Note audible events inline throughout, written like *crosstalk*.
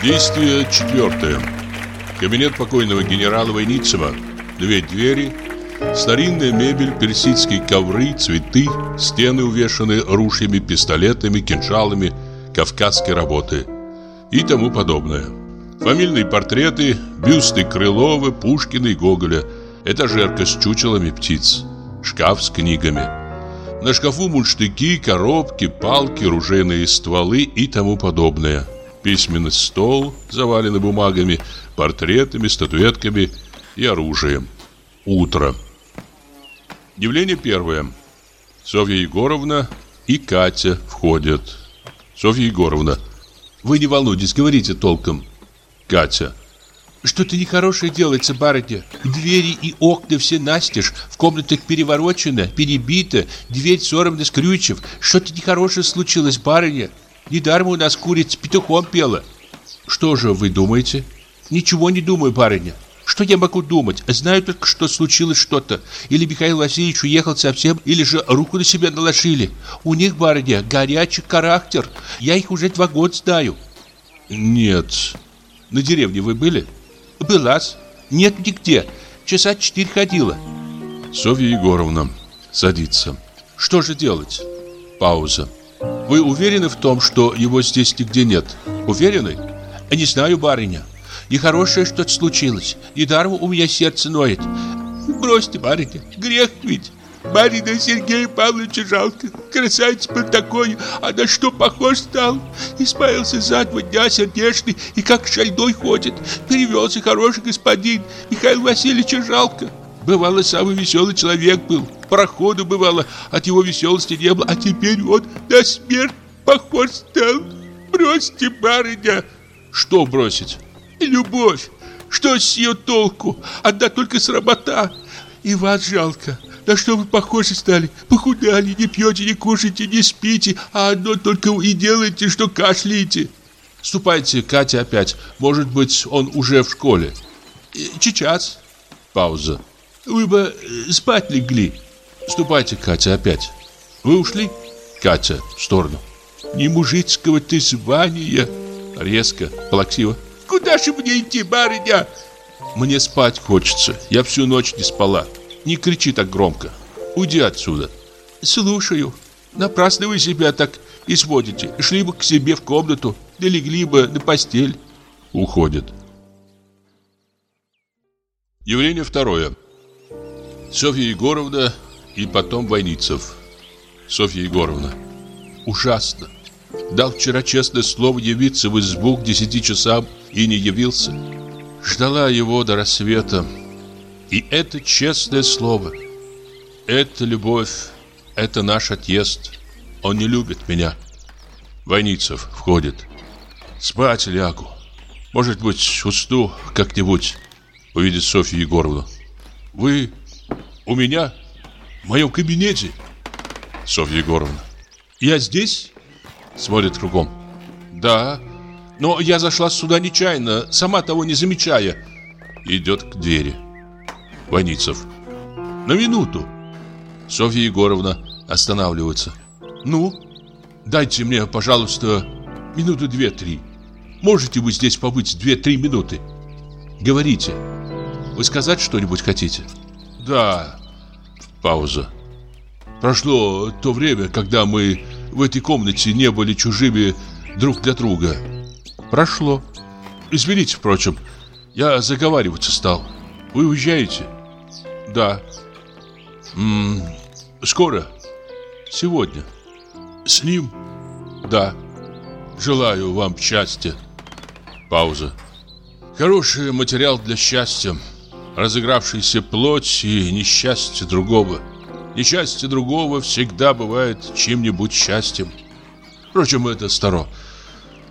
Действие четвертое. Кабинет покойного генерала Войницева. Две двери, старинная мебель, персидские ковры, цветы, стены увешаны ружьями, пистолетами, кинжалами, кавказской работы и тому подобное. Фамильные портреты, бюсты Крылова, Пушкина и Гоголя, этажерка с чучелами птиц, шкаф с книгами. На шкафу мундштыки, коробки, палки, ружейные стволы и тому подобное. Письменный стол, заваленный бумагами, портретами, статуэтками и оружием. Утро. Явление первое. Софья Егоровна и Катя входят. Софья Егоровна. Вы не волнуйтесь, говорите толком. Катя. Что-то нехорошее делается, барыня. Двери и окна все настежь, в комнатах переворочено, перебито, дверь сорвана с крючев. Что-то нехорошее случилось, барыня. Недаром у нас курица петухом пела. Что же вы думаете? Ничего не думаю, барыня. Что я могу думать? Знаю только, что случилось что-то. Или Михаил Васильевич уехал совсем, или же руку на себя наложили. У них, барыня, горячий характер. Я их уже два года знаю. Нет. На деревне вы были? Была-с. Нет нигде. Часа четыре ходила. Софья Егоровна садится. Что же делать? Пауза. Вы уверены в том, что его здесь нигде нет? Уверены? Не знаю, барыня. Нехорошее что-то случилось. Недаром у меня сердце ноет. Бросьте, барыня, грех ведь. Марина Сергея Павловича жалко. Красавец был такой, а на что похож стал? Исправился за два дня сердечный и как шальдой ходит. Перевелся хороший господин. Михаил Васильевича жалко. Бывало, самый веселый человек был. Проходу бывало, от его веселости не было, а теперь вот на смерть похож стал. Бросьте, барыня. Что бросить? Любовь. Что с ее толку? Одна только сработа. И вас жалко. На что вы похожи стали? Похудали, не пьете, не кушаете, не спите, а одно только и делаете, что кашляете. Ступайте, Катя, опять. Может быть, он уже в школе. Сейчас. Пауза. Вы бы спать легли. Ступайте, Катя, опять. Вы ушли? Катя, в сторону. Не мужицкого ты звания. Резко, плаксиво. Куда же мне идти, барыня? Мне спать хочется. Я всю ночь не спала. Не кричи так громко. Уйди отсюда. Слушаю. Напрасно вы себя так изводите. Шли бы к себе в комнату, да легли бы на постель. Уходит. Явление второе. Софья Егоровна и потом Войницев. Софья Егоровна. Ужасно. Дал вчера честное слово явиться в избу к десяти часам и не явился. Ждала его до рассвета. И это честное слово. Это любовь. Это наш отъезд. Он не любит меня. Войницев входит. Спать лягу. Может быть, усну как-нибудь. Увидит Софью Егоровну. Вы у меня? В моем кабинете? Софья Егоровна. Я здесь? Смотрит кругом. Да. Но я зашла сюда нечаянно, сама того не замечая. Идет к двери. Ваницев. На минуту. Софья Егоровна останавливается. Ну, дайте мне, пожалуйста, минуту две-три. Можете вы здесь побыть две-три минуты? Говорите. Вы сказать что-нибудь хотите? Да. Пауза. Прошло то время, когда мы в этой комнате не были чужими друг для друга. Прошло. Извините, впрочем, я заговариваться стал. Вы уезжаете? Да. М -м, скоро? Сегодня. С ним? Да. Желаю вам счастья. Пауза. Хороший материал для счастья. Разыгравшаяся плоть и несчастье другого. Несчастье другого всегда бывает чьим-нибудь счастьем. Впрочем, это старо.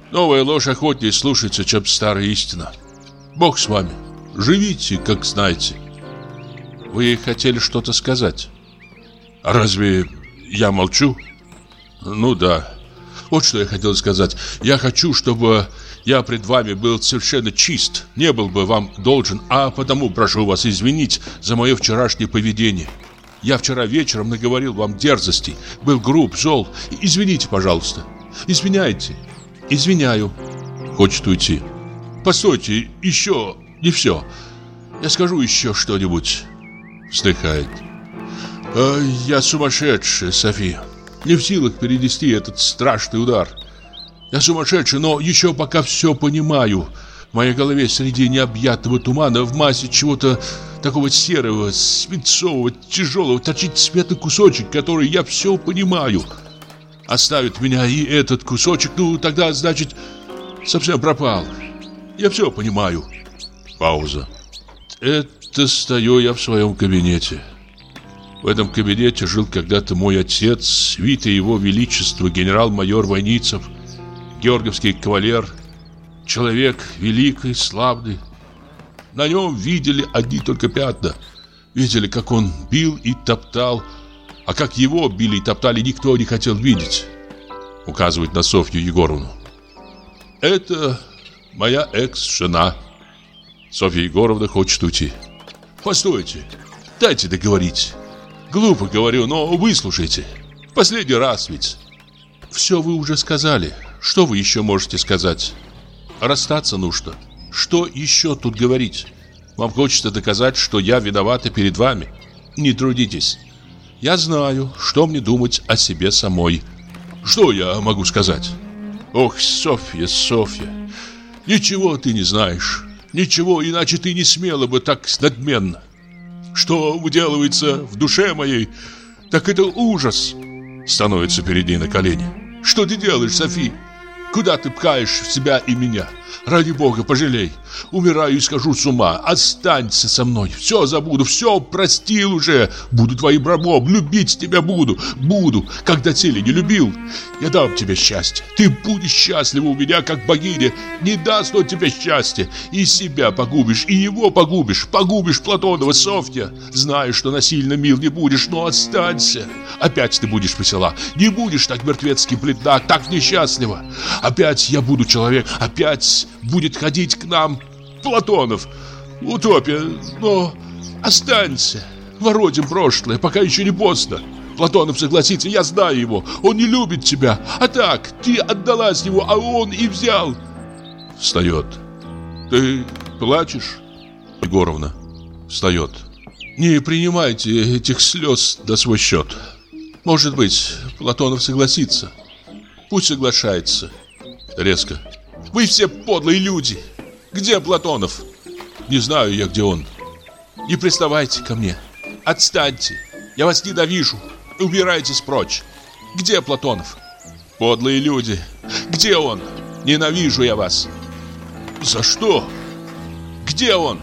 Новая ложь охотнее слушается, чем старая истина. Бог с вами. Живите, как знаете. Вы хотели что-то сказать? Разве я молчу? Ну да. Вот что я хотел сказать. Я хочу, чтобы я пред вами был совершенно чист, не был бы вам должен, а потому прошу вас извинить за мое вчерашнее поведение. Я вчера вечером наговорил вам дерзостей, был груб, зол. Извините, пожалуйста. Извиняйте. Извиняю. Хочет уйти. постойте, еще не все. Я скажу еще что-нибудь. Вздыхает. А, я сумасшедший, София. Не в силах перенести этот страшный удар. Я сумасшедший, но еще пока все понимаю. В моей голове среди необъятного тумана в массе чего-то такого серого, свинцового, тяжелого торчит светлый кусочек, который я все понимаю. Оставит меня и этот кусочек, ну тогда, значит, совсем пропал. Я все понимаю. Пауза. Это стою я в своем кабинете. В этом кабинете жил когда-то мой отец, свита его величества, генерал-майор Войницев, георгиевский кавалер, человек великий, славный. На нем видели одни только пятна. Видели, как он бил и топтал, а как его били и топтали, никто не хотел видеть. Указывает на Софью Егоровну. Это моя экс-жена. Софья Егоровна хочет уйти. Постойте, дайте договорить. Глупо говорю, но выслушайте. Последний раз ведь. Все вы уже сказали. Что вы еще можете сказать? Расстаться нужно. Что еще тут говорить? Вам хочется доказать, что я виновата перед вами. Не трудитесь. Я знаю, что мне думать о себе самой. Что я могу сказать? Ох, Софья, Софья, ничего ты не знаешь. Ничего, иначе ты не смела бы так надменно. Что выделывается в душе моей, так это ужас. Становится перед ней на колени. Что ты делаешь, Софи? Куда ты пхаешь в себя и меня? Ради бога, пожалей. Умираю и скажу с ума. Останься со мной. Все забуду, все простил уже. Буду твоим рабом, любить тебя буду. Буду, когда доселе не любил. Я дам тебе счастье. Ты будешь счастлива у меня, как богиня. Не даст он тебе счастья. И себя погубишь, и его погубишь. Погубишь Платонова, Софья. Знаешь, что насильно мил не будешь, но останься. Опять ты будешь весела. Не будешь так мертвецки бледна, так несчастлива. Опять я буду человек. Опять будет ходить к нам Платонов. Утопия, но останься. Воротим прошлое, пока еще не поздно. Платонов согласится, я знаю его. Он не любит тебя. А так, ты отдалась ему, а он и взял. Встает. Ты плачешь? Егоровна. Встает. Не принимайте этих слез на свой счет. Может быть, Платонов согласится. Пусть соглашается. Резко. Вы все подлые люди. Где Платонов? Не знаю я, где он. Не приставайте ко мне. Отстаньте. Я вас ненавижу. Убирайтесь прочь. Где Платонов? Подлые люди. Где он? Ненавижу я вас. За что? Где он?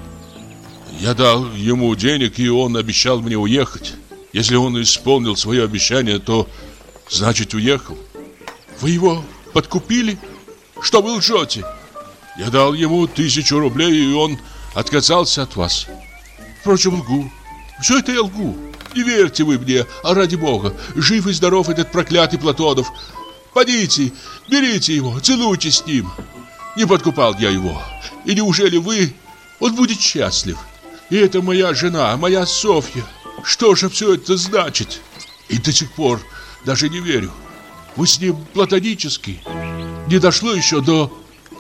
Я дал ему денег, и он обещал мне уехать. Если он исполнил свое обещание, то значит уехал. Вы его подкупили? Что вы лжете? Я дал ему тысячу рублей, и он отказался от вас. Впрочем, лгу. Все это я лгу. Не верьте вы мне, а ради бога. Жив и здоров этот проклятый Платонов. Подите, берите его, целуйтесь с ним. Не подкупал я его. И неужели вы... Он будет счастлив. И это моя жена, моя Софья. Что же все это значит? И до сих пор даже не верю. Вы с ним платонический не дошло еще до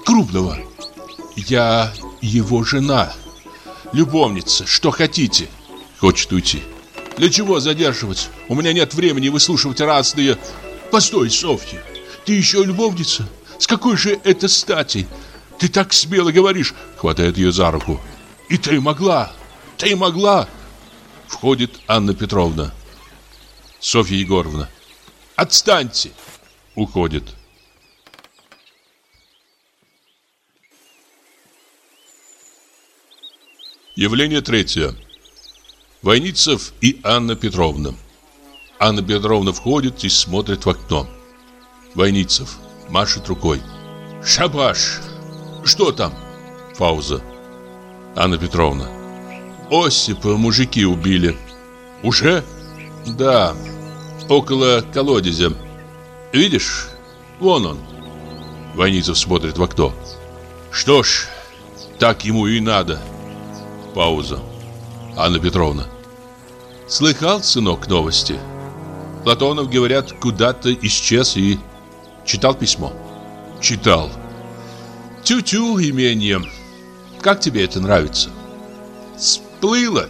крупного. Я его жена, любовница, что хотите. Хочет уйти. Для чего задерживать? У меня нет времени выслушивать разные... Постой, Софья, ты еще любовница? С какой же это стати? Ты так смело говоришь, хватает ее за руку. И ты могла, ты могла. Входит Анна Петровна. Софья Егоровна. Отстаньте. Уходит. Явление третье. Войницев и Анна Петровна. Анна Петровна входит и смотрит в окно. Войницев машет рукой. «Шабаш! Что там?» Пауза. Анна Петровна. «Осипа мужики убили». «Уже?» «Да, около колодезя. Видишь? Вон он». Войницев смотрит в окно. «Что ж, так ему и надо». Пауза. Анна Петровна. Слыхал, сынок, новости? Платонов, говорят, куда-то исчез и читал письмо. Читал. Тю-тю, имение. Как тебе это нравится? Сплыло.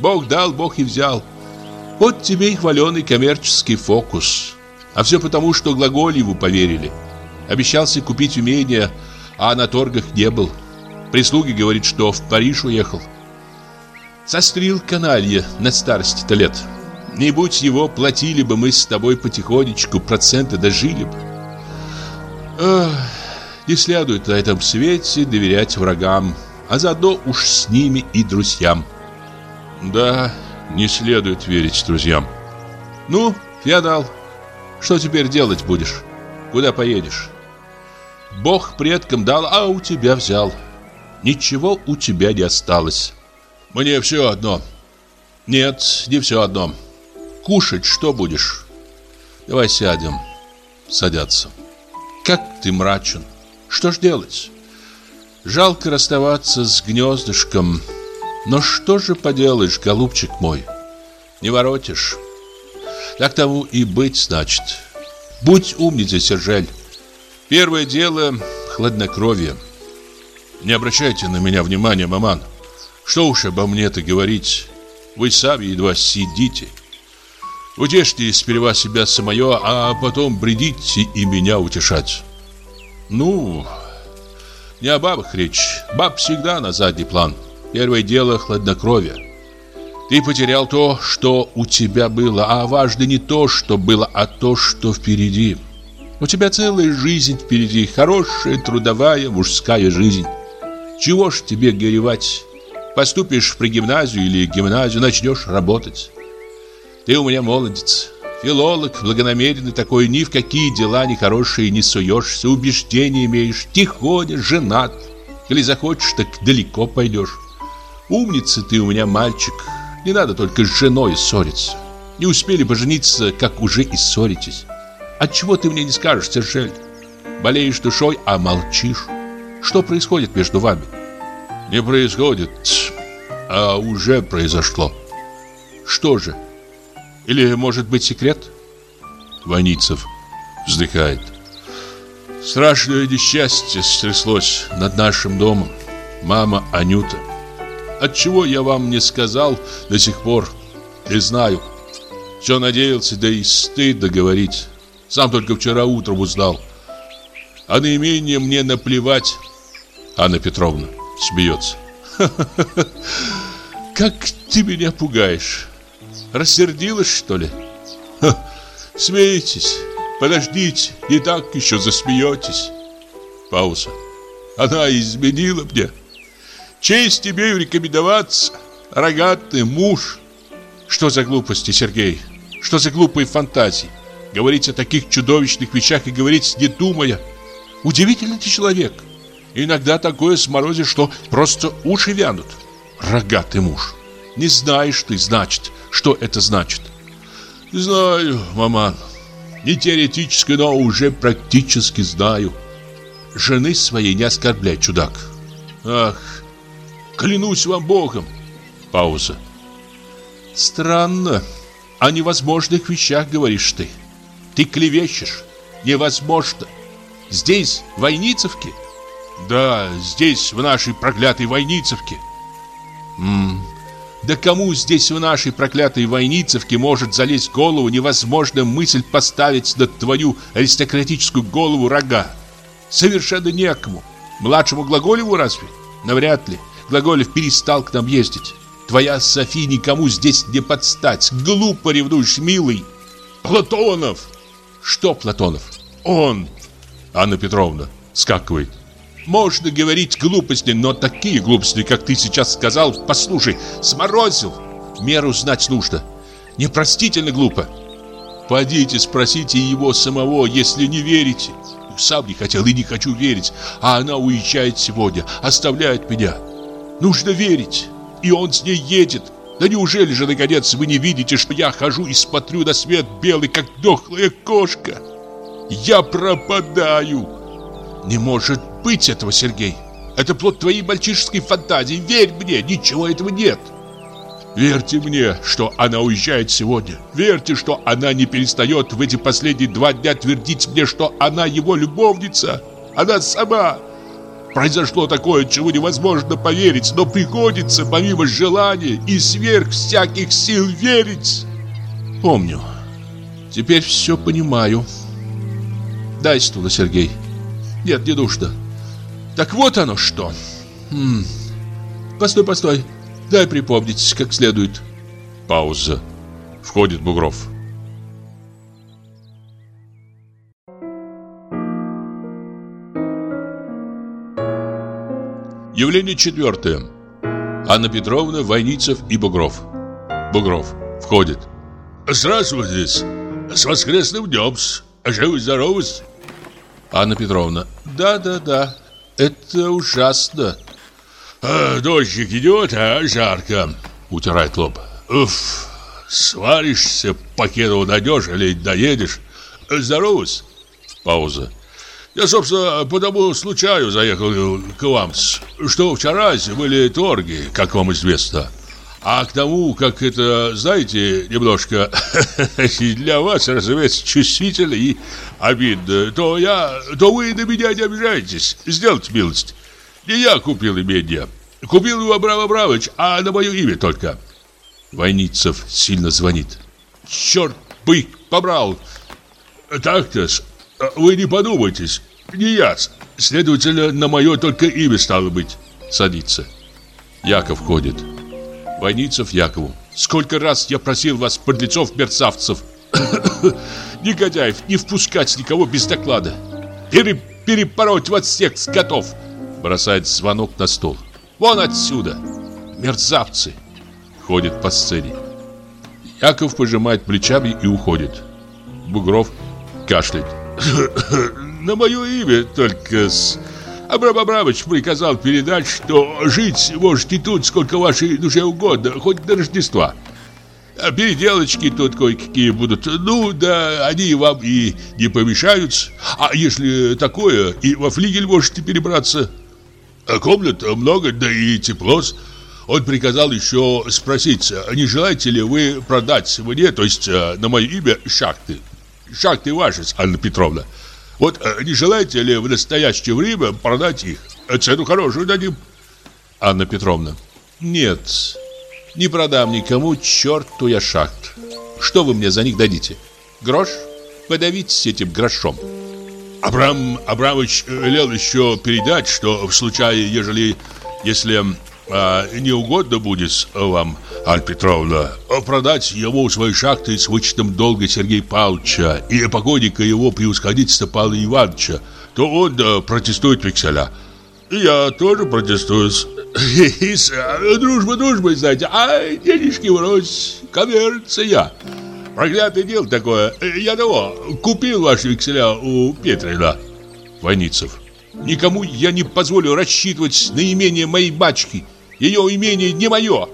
Бог дал, Бог и взял. Вот тебе и хваленый коммерческий фокус. А все потому, что Глаголеву поверили. Обещался купить умение, а на торгах не был. Прислуги говорит, что в Париж уехал. Сострил каналье на старости-то лет. Не будь его, платили бы мы с тобой потихонечку, проценты дожили бы. Эх, не следует на этом свете доверять врагам, а заодно уж с ними и друзьям. Да, не следует верить друзьям. Ну, феодал, что теперь делать будешь? Куда поедешь? Бог предкам дал, а у тебя взял. Ничего у тебя не осталось. Мне все одно. Нет, не все одно. Кушать что будешь? Давай сядем. Садятся. Как ты мрачен. Что ж делать? Жалко расставаться с гнездышком. Но что же поделаешь, голубчик мой? Не воротишь. Так тому и быть, значит. Будь умницей, Сержель. Первое дело — хладнокровие. Не обращайте на меня внимания, маман. Что уж обо мне-то говорить. Вы сами едва сидите. Утешьте сперва себя самое, а потом бредите и меня утешать. Ну, не о бабах речь. Баб всегда на задний план. Первое дело — хладнокровие. Ты потерял то, что у тебя было, а важно не то, что было, а то, что впереди. У тебя целая жизнь впереди, хорошая, трудовая, мужская жизнь. Чего ж тебе горевать? Поступишь в гимназию или гимназию, начнешь работать. Ты у меня молодец, филолог, благонамеренный такой, ни в какие дела нехорошие не суешься, убеждения имеешь, тихоня, женат. Или захочешь, так далеко пойдешь. Умница ты у меня мальчик, не надо только с женой ссориться. Не успели пожениться, как уже и ссоритесь. Отчего ты мне не скажешь, Сержель? Болеешь душой, а молчишь. Что происходит между вами? Не происходит, а уже произошло. Что же? Или, может быть, секрет? Ваницев вздыхает. Страшное несчастье стряслось над нашим домом. Мама Анюта. Отчего я вам не сказал до сих пор, не знаю. Все надеялся, да и стыдно говорить. Сам только вчера утром узнал. А наименее мне наплевать. Анна Петровна смеется. *laughs* Как ты меня пугаешь. Рассердилась, что ли? Ха, смеетесь. Подождите, не так еще засмеетесь. Пауза. Она изменила мне. Честь имею рекомендоваться. Рогатый муж. Что за глупости, Сергей? Что за глупые фантазии? Говорить о таких чудовищных вещах и говорить не думая. Удивительный ты человек. Иногда такое сморозишь, что просто уши вянут. Рогатый муж. Не знаешь ты, значит, что это значит. Знаю, маман. Не теоретически, но уже практически знаю. Жены своей не оскорбляй, чудак. Ах, клянусь вам Богом. Пауза. Странно. О невозможных вещах говоришь ты. Ты клевещешь. Невозможно. Здесь, в Войницевке? Да, здесь, в нашей проклятой Войницевке. М да кому здесь в нашей проклятой Войницевке может залезть в голову невозможно мысль поставить на твою аристократическую голову рога? Совершенно некому. Младшему Глаголеву разве? Навряд ли. Глаголев перестал к нам ездить. Твоя София никому здесь не подстать. Глупо ревнуешь, милый. Платонов! Что Платонов? Он! Анна Петровна скакивает. Можно говорить глупости, но такие глупости, как ты сейчас сказал, послушай, сморозил. Меру знать нужно. Непростительно глупо. Пойдите, спросите его самого, если не верите. Сам не хотел и не хочу верить, а она уезжает сегодня, оставляет меня. Нужно верить, и он с ней едет. Да неужели же, наконец, вы не видите, что я хожу и смотрю на свет белый, как дохлая кошка? Я пропадаю. Не может быть этого, Сергей. Это плод твоей мальчишеской фантазии. Верь мне, ничего этого нет. Верьте мне, что она уезжает сегодня. Верьте, что она не перестает в эти последние два дня твердить мне, что она его любовница. Она сама. Произошло такое, чего невозможно поверить, но приходится, помимо желания и сверх всяких сил, верить. Помню. Теперь все понимаю. Дай стула, Сергей. Нет, не душно. Так вот оно что. М -м. Постой, постой. Дай припомнить, как следует. Пауза. Входит Бугров. Явление четвертое. Анна Петровна, Войницев и Бугров. Бугров. Входит. Здравствуйте. С воскресным днем. Живы-здоровы. Анна Петровна. Да-да-да. Это ужасно. А, дождик идет, а жарко. Утирает лоб. Уф. Сваришься, покинул найдешь или доедешь. Здоровы. Пауза. Я, собственно, по тому случаю заехал к вам, что вчера были торги, как вам известно. А к тому, как это, знаете, немножко *laughs* для вас, разумеется, чувствительно и обидно, то я, то вы на меня не обижаетесь. Сделайте милость. Не я купил имение. Купил его Абрам Абрамович, а на мое имя только. Войницев сильно звонит. Черт бы побрал. Так-то, вы не подумайтесь, не я. Следовательно, на мое только имя стало быть. Садится. Яков ходит. Войницев Якову. Сколько раз я просил вас, подлецов-мерцавцев, *coughs* негодяев, не впускать никого без доклада. Пере перепороть вас всех скотов. Бросает звонок на стол. Вон отсюда. Мерзавцы. Ходит по сцене. Яков пожимает плечами и уходит. Бугров кашляет. *coughs* На мое имя только с... Абрам Абрамович приказал передать, что жить можете тут сколько вашей душе угодно, хоть до Рождества. А переделочки тут кое-какие будут. Ну, да, они вам и не помешают. А если такое, и во флигель можете перебраться. А комнат много, да и тепло. Он приказал еще спросить, не желаете ли вы продать мне, то есть э, на мое имя, шахты. Шахты ваши, Анна Петровна. Вот э, не желаете ли в настоящее время продать их? Цену хорошую дадим. Анна Петровна. Нет, не продам никому черту я шахт. Что вы мне за них дадите? Грош? Подавитесь этим грошом. Абрам Абрамович велел еще передать, что в случае, ежели, если а, не угодно будет вам, Анна Петровна, продать ему свои шахты с вычетом долга Сергея Павловича и покойника его превосходительства Павла Ивановича, то он да, протестует векселя. Я тоже протестую. *laughs* Дружба дружба, знаете, а денежки врозь, коммерция. Проклятое дело такое. Я того, купил ваши векселя у Петрина. Войницев. Никому я не позволю рассчитывать на имение моей бачки. Ее имение не мое.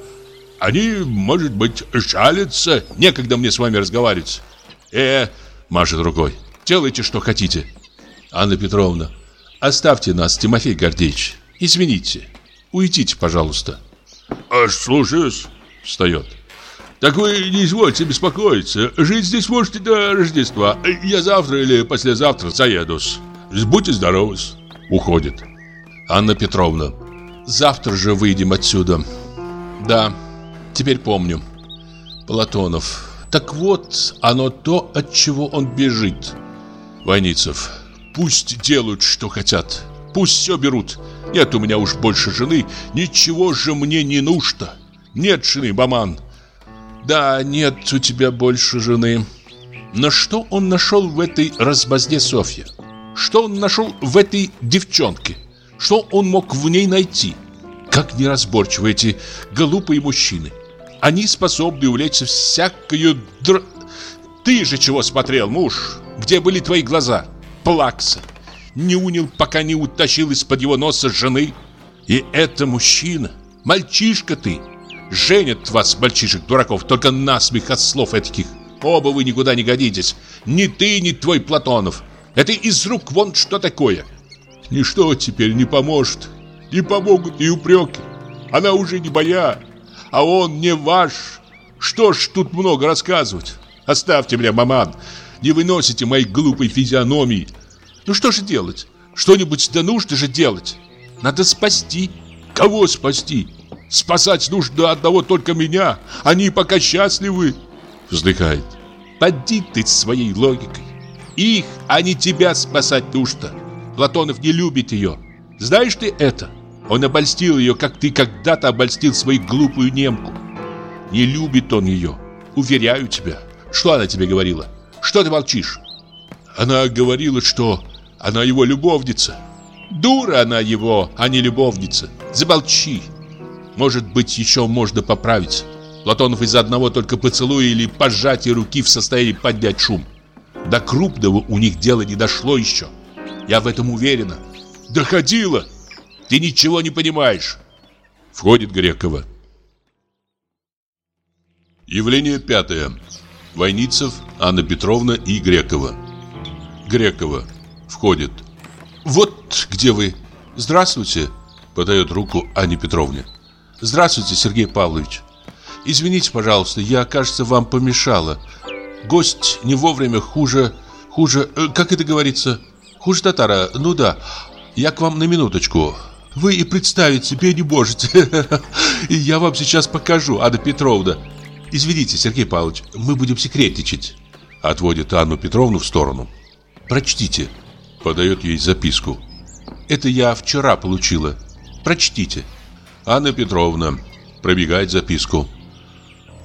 Они, может быть, жалятся. Некогда мне с вами разговаривать. Э, машет рукой. Делайте, что хотите. Анна Петровна, оставьте нас, Тимофей Гордеевич. Извините. Уйдите, пожалуйста. А слушаюсь. Встает. Так вы не извольте беспокоиться. Жить здесь можете до Рождества. Я завтра или послезавтра заеду. Будьте здоровы. Уходит. Анна Петровна. Завтра же выйдем отсюда. Да, теперь помню. Платонов. Так вот, оно то, от чего он бежит. Войницев. Пусть делают, что хотят. Пусть все берут. Нет у меня уж больше жены. Ничего же мне не нужно. Нет жены, Баман. Да, нет у тебя больше жены. Но что он нашел в этой разбазне Софья? Что он нашел в этой девчонке? Что он мог в ней найти? Как неразборчивы эти глупые мужчины. Они способны увлечься всякою др... Ты же чего смотрел, муж? Где были твои глаза? Плакса. Не унял, пока не утащил из-под его носа жены. И это мужчина. Мальчишка ты. Женят вас, мальчишек-дураков, только насмех от слов этих. Оба вы никуда не годитесь. Ни ты, ни твой Платонов. Это из рук вон что такое. Ничто теперь не поможет. Не помогут и упреки. Она уже не моя, а он не ваш. Что ж тут много рассказывать? Оставьте меня, маман. Не выносите моей глупой физиономии. Ну что же делать? Что-нибудь да нужно же делать. Надо спасти. Кого спасти? Спасать нужно одного только меня. Они пока счастливы. Вздыхает. Поди ты своей логикой. Их, а не тебя спасать нужно. Платонов не любит ее. Знаешь ты это? Он обольстил ее, как ты когда-то обольстил свою глупую немку. Не любит он ее. Уверяю тебя. Что она тебе говорила? Что ты молчишь? Она говорила, что она его любовница. Дура она его, а не любовница. Замолчи. Может быть, еще можно поправить. Платонов из-за одного только поцелуя или пожатия руки в состоянии поднять шум. До крупного у них дело не дошло еще. Я в этом уверена. Доходило. Ты ничего не понимаешь. Входит Грекова. Явление пятое. Войницев, Анна Петровна и Грекова. Грекова. Входит. Вот где вы. Здравствуйте. Подает руку Анне Петровне. Здравствуйте, Сергей Павлович. Извините, пожалуйста, я, кажется, вам помешала. Гость не вовремя хуже... Хуже... Э, как это говорится? Хуже татара. Ну да. Я к вам на минуточку. Вы и представить себе не можете. *laughs* И я вам сейчас покажу, Анна Петровна. Извините, Сергей Павлович, мы будем секретничать. Отводит Анну Петровну в сторону. Прочтите. Подает ей записку. Это я вчера получила. Прочтите. Анна Петровна пробегает записку.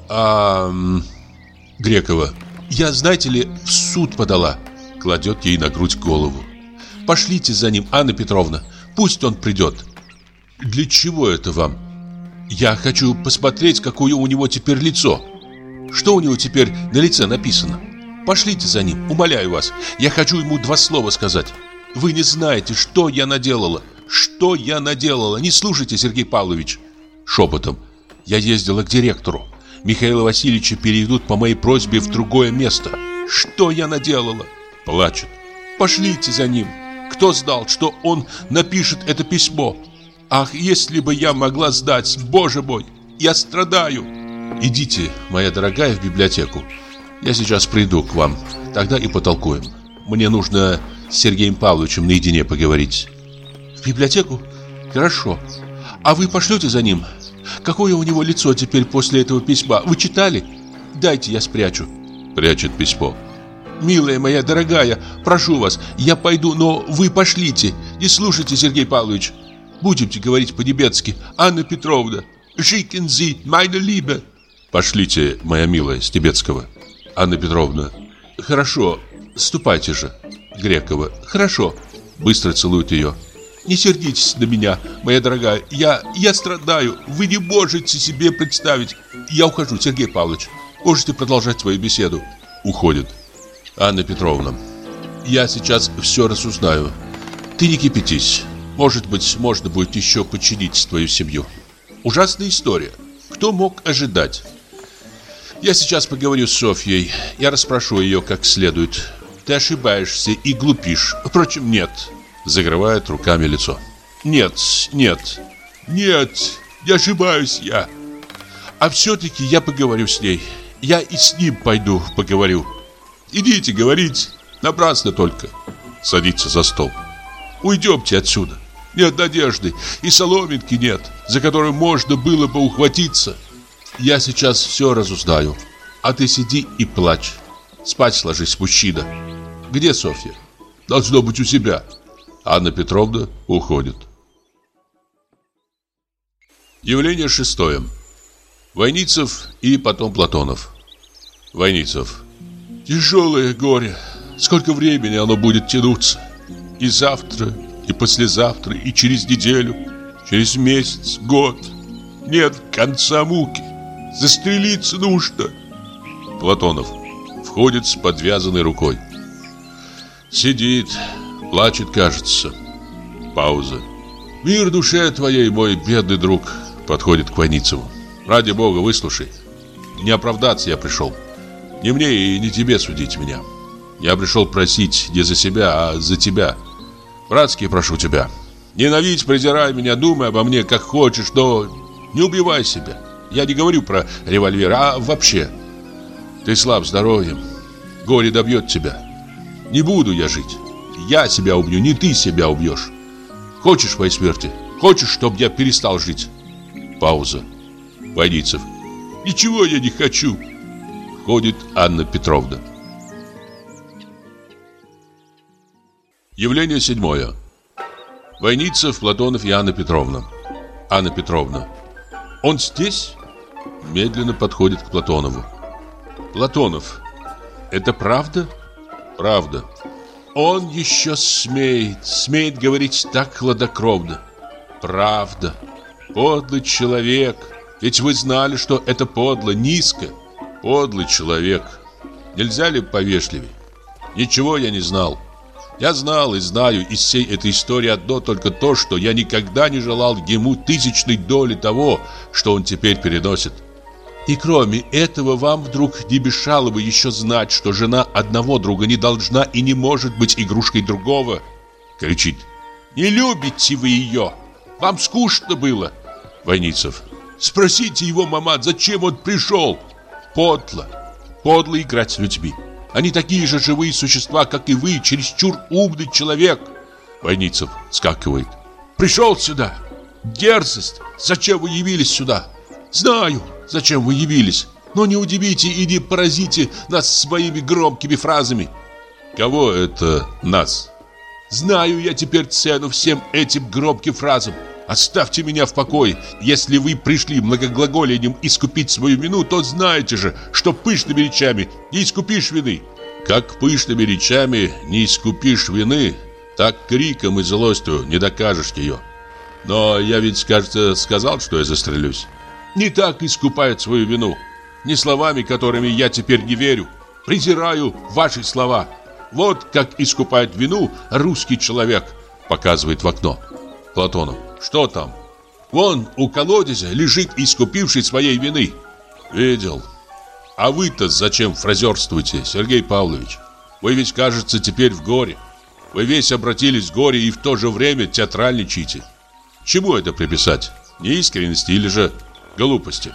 А Грекова. Я, знаете ли, в суд подала. Кладет ей на грудь голову. Пошлите за ним, Анна Петровна. Пусть он придет. Для чего это вам? Я хочу посмотреть, какое у него теперь лицо. Что у него теперь на лице написано? Пошлите за ним, умоляю вас. Я хочу ему два слова сказать. Вы не знаете, что я наделала. Что я наделала? Не слушайте, Сергей Павлович. Шепотом. Я ездила к директору. Михаила Васильевича переведут по моей просьбе в другое место. Что я наделала? Плачет. Пошлите за ним. Кто знал, что он напишет это письмо? Ах, если бы я могла сдать, боже мой, я страдаю. Идите, моя дорогая, в библиотеку. Я сейчас приду к вам, тогда и потолкуем. Мне нужно с Сергеем Павловичем наедине поговорить. В библиотеку? Хорошо. А вы пошлете за ним? Какое у него лицо теперь после этого письма? Вы читали? Дайте я спрячу. Прячет письмо. Милая моя дорогая, прошу вас, я пойду, но вы пошлите. Не слушайте, Сергей Павлович. Будете говорить по-немецки. Анна Петровна. Schicken Sie meine Liebe. Пошлите, моя милая, с тибетского. Анна Петровна. Хорошо, ступайте же. Грекова. Хорошо. Быстро целует ее. Не сердитесь на меня, моя дорогая. Я, я страдаю. Вы не можете себе представить. Я ухожу, Сергей Павлович. Можете продолжать свою беседу. Уходит. Анна Петровна. Я сейчас все разузнаю. Ты не кипятись. Может быть, можно будет еще починить твою семью. Ужасная история. Кто мог ожидать? Я сейчас поговорю с Софьей. Я расспрошу ее как следует. Ты ошибаешься и глупишь. Впрочем, нет. Закрывает руками лицо. Нет, нет. Нет, не ошибаюсь я. А все-таки я поговорю с ней. Я и с ним пойду поговорю. Идите говорить. Напрасно только. Садится за стол. Уйдемте отсюда. Нет надежды, и соломинки нет, за которую можно было бы ухватиться. Я сейчас все разузнаю, а ты сиди и плачь. Спать ложись, мужчина. Где Софья? Должно быть у себя. Анна Петровна уходит. Явление шестое. Войницев и потом Платонов. Войницев. Тяжелое горе. Сколько времени оно будет тянуться? И завтра, и послезавтра, и через неделю, через месяц, год. Нет конца муки. Застрелиться нужно. Платонов входит с подвязанной рукой. Сидит, плачет, кажется. Пауза. Мир душе твоей, мой бедный друг, подходит к Войницеву. Ради бога, выслушай. Не оправдаться я пришел. Не мне и не тебе судить меня. Я пришел просить не за себя, а за тебя. Братски прошу тебя. Ненавидь, презирай меня, думай обо мне как хочешь, но не убивай себя. Я не говорю про револьвер, а вообще. Ты слаб здоровьем. Горе добьет тебя. Не буду я жить. Я себя убью, не ты себя убьешь. Хочешь моей смерти? Хочешь, чтобы я перестал жить? Пауза. Войницев. Ничего я не хочу. Ходит Анна Петровна. Явление седьмое. Войницев, Платонов и Анна Петровна. Анна Петровна. Он здесь? Медленно подходит к Платонову. Платонов. Это правда? Правда. Он еще смеет, смеет говорить так хладнокровно. Правда. Подлый человек. Ведь вы знали, что это подло, низко. Подлый человек. Нельзя ли повежливее? Ничего я не знал. Я знал и знаю из всей этой истории одно только то, что я никогда не желал ему тысячной доли того, что он теперь переносит. И кроме этого, вам вдруг не мешало бы еще знать, что жена одного друга не должна и не может быть игрушкой другого. Кричит. Не любите вы ее. Вам скучно было. Войницев. Спросите его, мама, зачем он пришел? Подло. Подло играть с людьми. Они такие же живые существа, как и вы, чересчур умный человек. Войницев скакивает. Пришел сюда. Дерзость. Зачем вы явились сюда? Знаю, зачем вы явились. Но не удивите и не поразите нас своими громкими фразами. Кого это нас? Знаю я теперь цену всем этим громким фразам. Оставьте меня в покое. Если вы пришли многоглаголением искупить свою вину, то знаете же, что пышными речами не искупишь вины. Как пышными речами не искупишь вины, так криком и злостью не докажешь ее. Но я ведь, кажется, сказал, что я застрелюсь. Не так искупают свою вину. Не словами, которыми я теперь не верю. Презираю ваши слова. Вот как искупает вину русский человек, показывает в окно. Платонов. Что там? Вон у колодезя лежит искупивший своей вины. Видел. А вы-то зачем фразерствуете, Сергей Павлович? Вы ведь, кажется, теперь в горе. Вы весь обратились в горе и в то же время театральничаете. Чему это приписать? Неискренности или же глупости?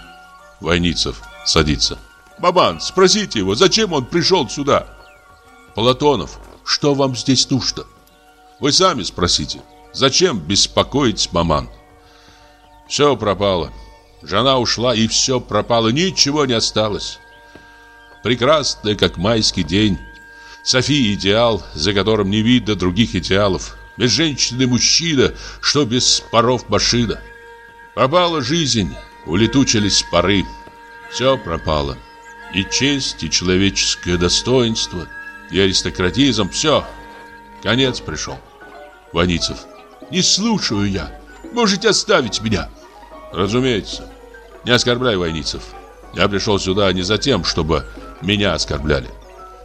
Войницев садится. Бабан, спросите его, зачем он пришел сюда? Платонов, что вам здесь нужно? Вы сами спросите. Зачем беспокоить маман? Все пропало. Жена ушла, и все пропало, ничего не осталось. Прекрасная, как майский день. София идеал, за которым не видно других идеалов. Без женщины мужчина, что без паров машина. Пропала жизнь, улетучились пары. Все пропало. И честь, и человеческое достоинство, и аристократизм, все. Конец пришел. Ваницев. Не слушаю я. Можете оставить меня. Разумеется. Не оскорбляй Войницев. Я пришел сюда не за тем, чтобы меня оскорбляли.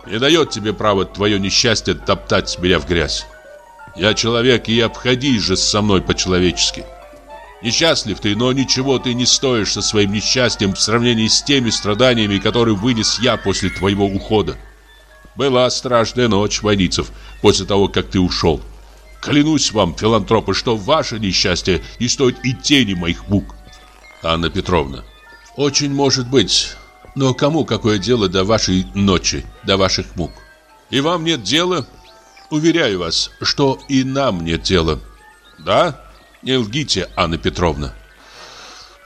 Не дает тебе право твое несчастье топтать меня в грязь. Я человек, и обходись же со мной по-человечески. Несчастлив ты, но ничего ты не стоишь со своим несчастьем в сравнении с теми страданиями, которые вынес я после твоего ухода. Была страшная ночь, Войницев, после того, как ты ушел. Клянусь вам, филантропы, что ваше несчастье не стоит и тени моих мук. Анна Петровна. Очень может быть. Но кому какое дело до вашей ночи, до ваших мук? И вам нет дела? Уверяю вас, что и нам нет дела. Да? Не лгите, Анна Петровна.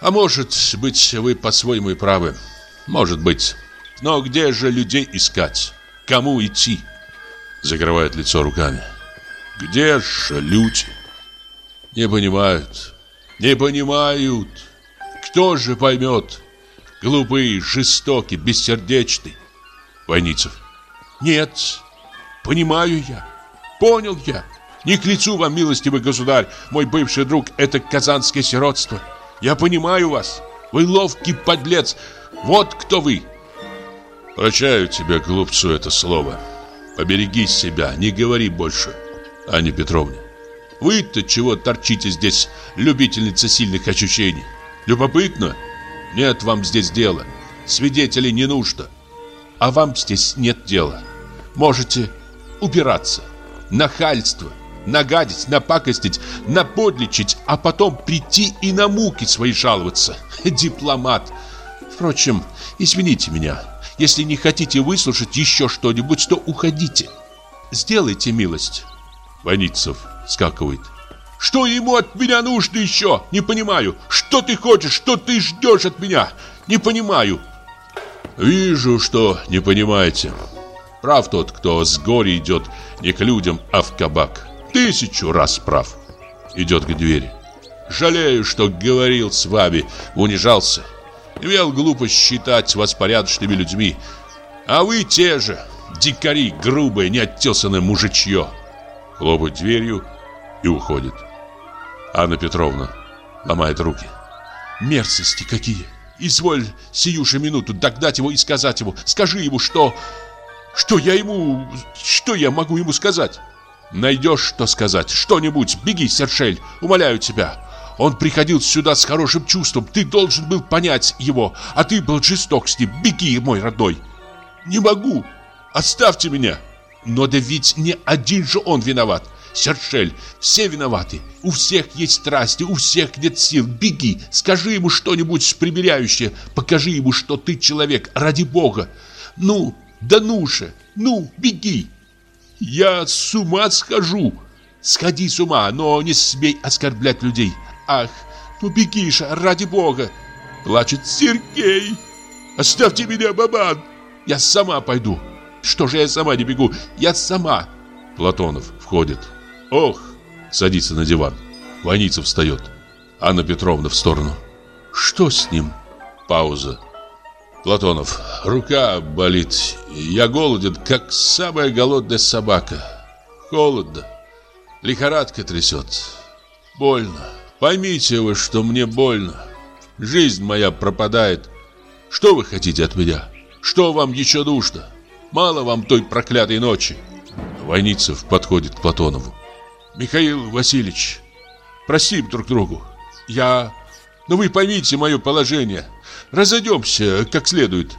А может быть, вы по-своему и правы. Может быть. Но где же людей искать? Кому идти? Закрывает лицо руками. Где же люди? Не понимают. Не понимают. Кто же поймет? Глупый, жестокий, бессердечный. Войницев. Нет, понимаю я. Понял я. Не к лицу вам, милостивый государь, мой бывший друг, это казанское сиротство. Я понимаю вас. Вы ловкий подлец. Вот кто вы. Прощаю тебе, глупцу, это слово. Побереги себя, не говори больше. Анне Петровне. Вы-то чего торчите здесь, любительница сильных ощущений? Любопытно? Нет вам здесь дела. Свидетелей не нужно. А вам здесь нет дела. Можете убираться. Нахальство, нагадить, напакостить, наподличить, а потом прийти и на муки свои жаловаться. *laughs* Дипломат. Впрочем, извините меня. Если не хотите выслушать еще что-нибудь, то уходите. Сделайте милость. Ваницев скакивает. Что ему от меня нужно еще? Не понимаю. Что ты хочешь? Что ты ждешь от меня? Не понимаю. Вижу, что не понимаете. Прав тот, кто с горя идет не к людям, а в кабак. Тысячу раз прав. Идет к двери. Жалею, что говорил с вами, унижался. Имел глупость считать вас порядочными людьми. А вы те же, дикари, грубое, неоттесанное мужичье. Хлопает дверью и уходит. Анна Петровна ломает руки. Мерзости какие! Изволь сию же минуту догнать его и сказать ему. Скажи ему, что... Что я ему... Что я могу ему сказать? Найдешь, что сказать, что-нибудь, беги, Сершель, умоляю тебя. Он приходил сюда с хорошим чувством, ты должен был понять его, а ты был жесток с ним. Беги, мой родной. Не могу, оставьте меня. Но да ведь не один же он виноват. Сершель, все виноваты. У всех есть страсти, у всех нет сил. Беги, скажи ему что-нибудь примиряющее. Покажи ему, что ты человек, ради Бога. Ну, да ну же, ну, беги. Я с ума схожу. Сходи с ума, но не смей оскорблять людей. Ах, ну беги же, ради бога. Плачет Сергей. Оставьте меня, бабан. Я сама пойду. Что же я сама не бегу? Я сама. Платонов входит. Ох, садится на диван. Войница встает. Анна Петровна в сторону. Что с ним? Пауза. Платонов, рука болит. Я голоден, как самая голодная собака. Холодно. Лихорадка трясет. Больно. Поймите вы, что мне больно. Жизнь моя пропадает. Что вы хотите от меня? Что вам еще нужно? Мало вам той проклятой ночи. Войницев подходит к Платонову. Михаил Васильевич, простим друг другу. Я... Но вы поймите мое положение. Разойдемся как следует.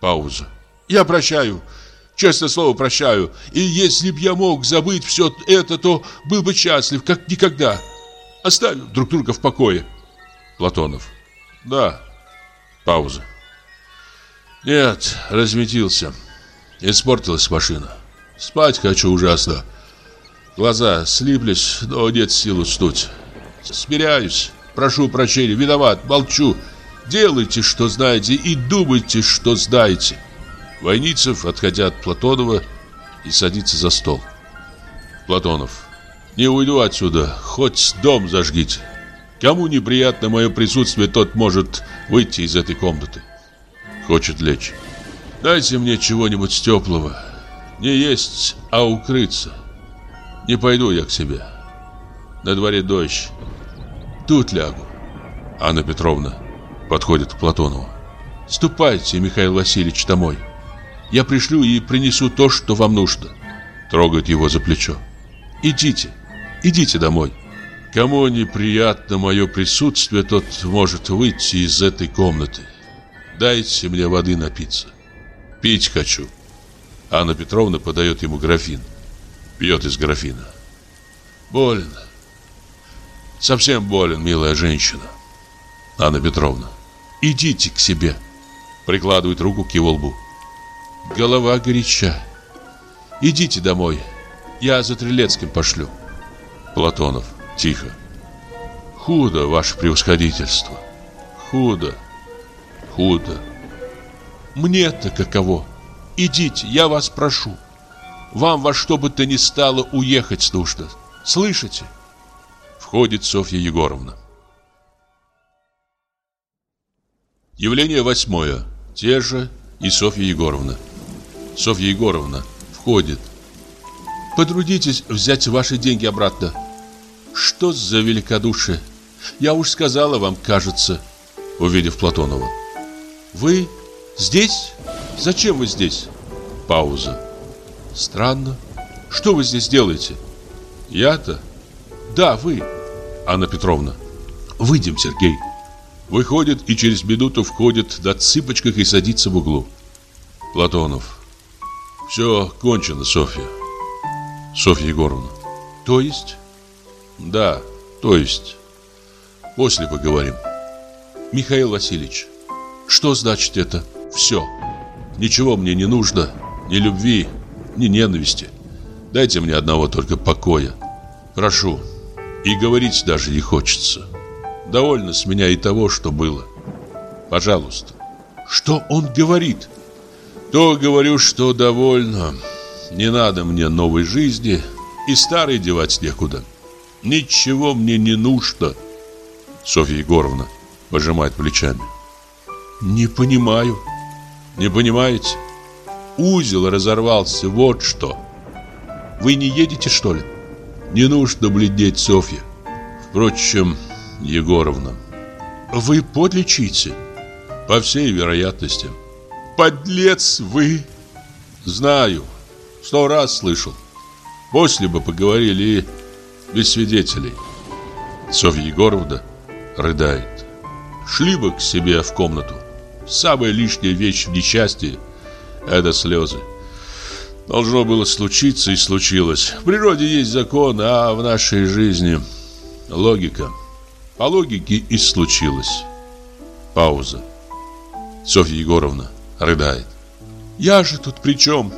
Пауза. Я прощаю. Честное слово, прощаю. И если б я мог забыть все это, то был бы счастлив, как никогда. Оставим друг друга в покое. Платонов. Да. Пауза. Нет, разметился. Испортилась машина. Спать хочу ужасно. Глаза слиплись, но нет сил уснуть. Смиряюсь. Прошу прощения, виноват, молчу. Делайте, что знаете, и думайте, что знаете. Войницев, отходя от Платонова, и садится за стол. Платонов. Не уйду отсюда, хоть дом зажгите. Кому неприятно мое присутствие, тот может выйти из этой комнаты. Хочет лечь. Дайте мне чего-нибудь теплого. Не есть, а укрыться. Не пойду я к себе. На дворе дождь. Тут лягу. Анна Петровна подходит к Платонову. Ступайте, Михаил Васильевич, домой. Я пришлю и принесу то, что вам нужно. Трогает его за плечо. Идите, идите домой. Кому неприятно мое присутствие, тот может выйти из этой комнаты. Дайте мне воды напиться. Пить хочу. Анна Петровна подает ему графин. Пьет из графина. Болен. Совсем болен, милая женщина. Анна Петровна. Идите к себе. Прикладывает руку к его лбу. Голова горяча. Идите домой. Я за Трилецким пошлю. Платонов. Тихо. Худо, ваше превосходительство. Худо. Худо. Мне-то каково? Идите, я вас прошу. Вам во что бы то ни стало уехать нужно. Слышите? Входит Софья Егоровна. Явление восьмое. Те же и Софья Егоровна. Софья Егоровна входит. Потрудитесь взять ваши деньги обратно. Что за великодушие? Я уж сказала вам, кажется, увидев Платонова. Вы здесь? Зачем вы здесь? Пауза. Странно. Что вы здесь делаете? Я-то? Да, вы. Анна Петровна. Выйдем, Сергей. Выходит и через минуту входит на цыпочках и садится в углу. Платонов. Все кончено, Софья. Софья Егоровна. То есть? Да, то есть. После поговорим. Михаил Васильевич. Что значит это? Все. Ничего мне не нужно. Ни любви, ни ненависти. Дайте мне одного только покоя. Прошу. И говорить даже не хочется. Довольно с меня и того, что было. Пожалуйста. Что он говорит? То говорю, что довольно. Не надо мне новой жизни, и старой девать некуда. Ничего мне не нужно. Софья Егоровна пожимает плечами. Не понимаю. Не понимаете? Узел разорвался, вот что. Вы не едете, что ли? Не нужно бледнеть, Софья. Впрочем, Егоровна. Вы подлечите? По всей вероятности. Подлец вы! Знаю. Сто раз слышал. После бы поговорили без свидетелей. Софья Егоровна рыдает. Шли бы к себе в комнату. Самая лишняя вещь в несчастье – это слезы. Должно было случиться и случилось. В природе есть закон, а в нашей жизни логика. По логике и случилось. Пауза. Софья Егоровна рыдает. Я же тут при чем?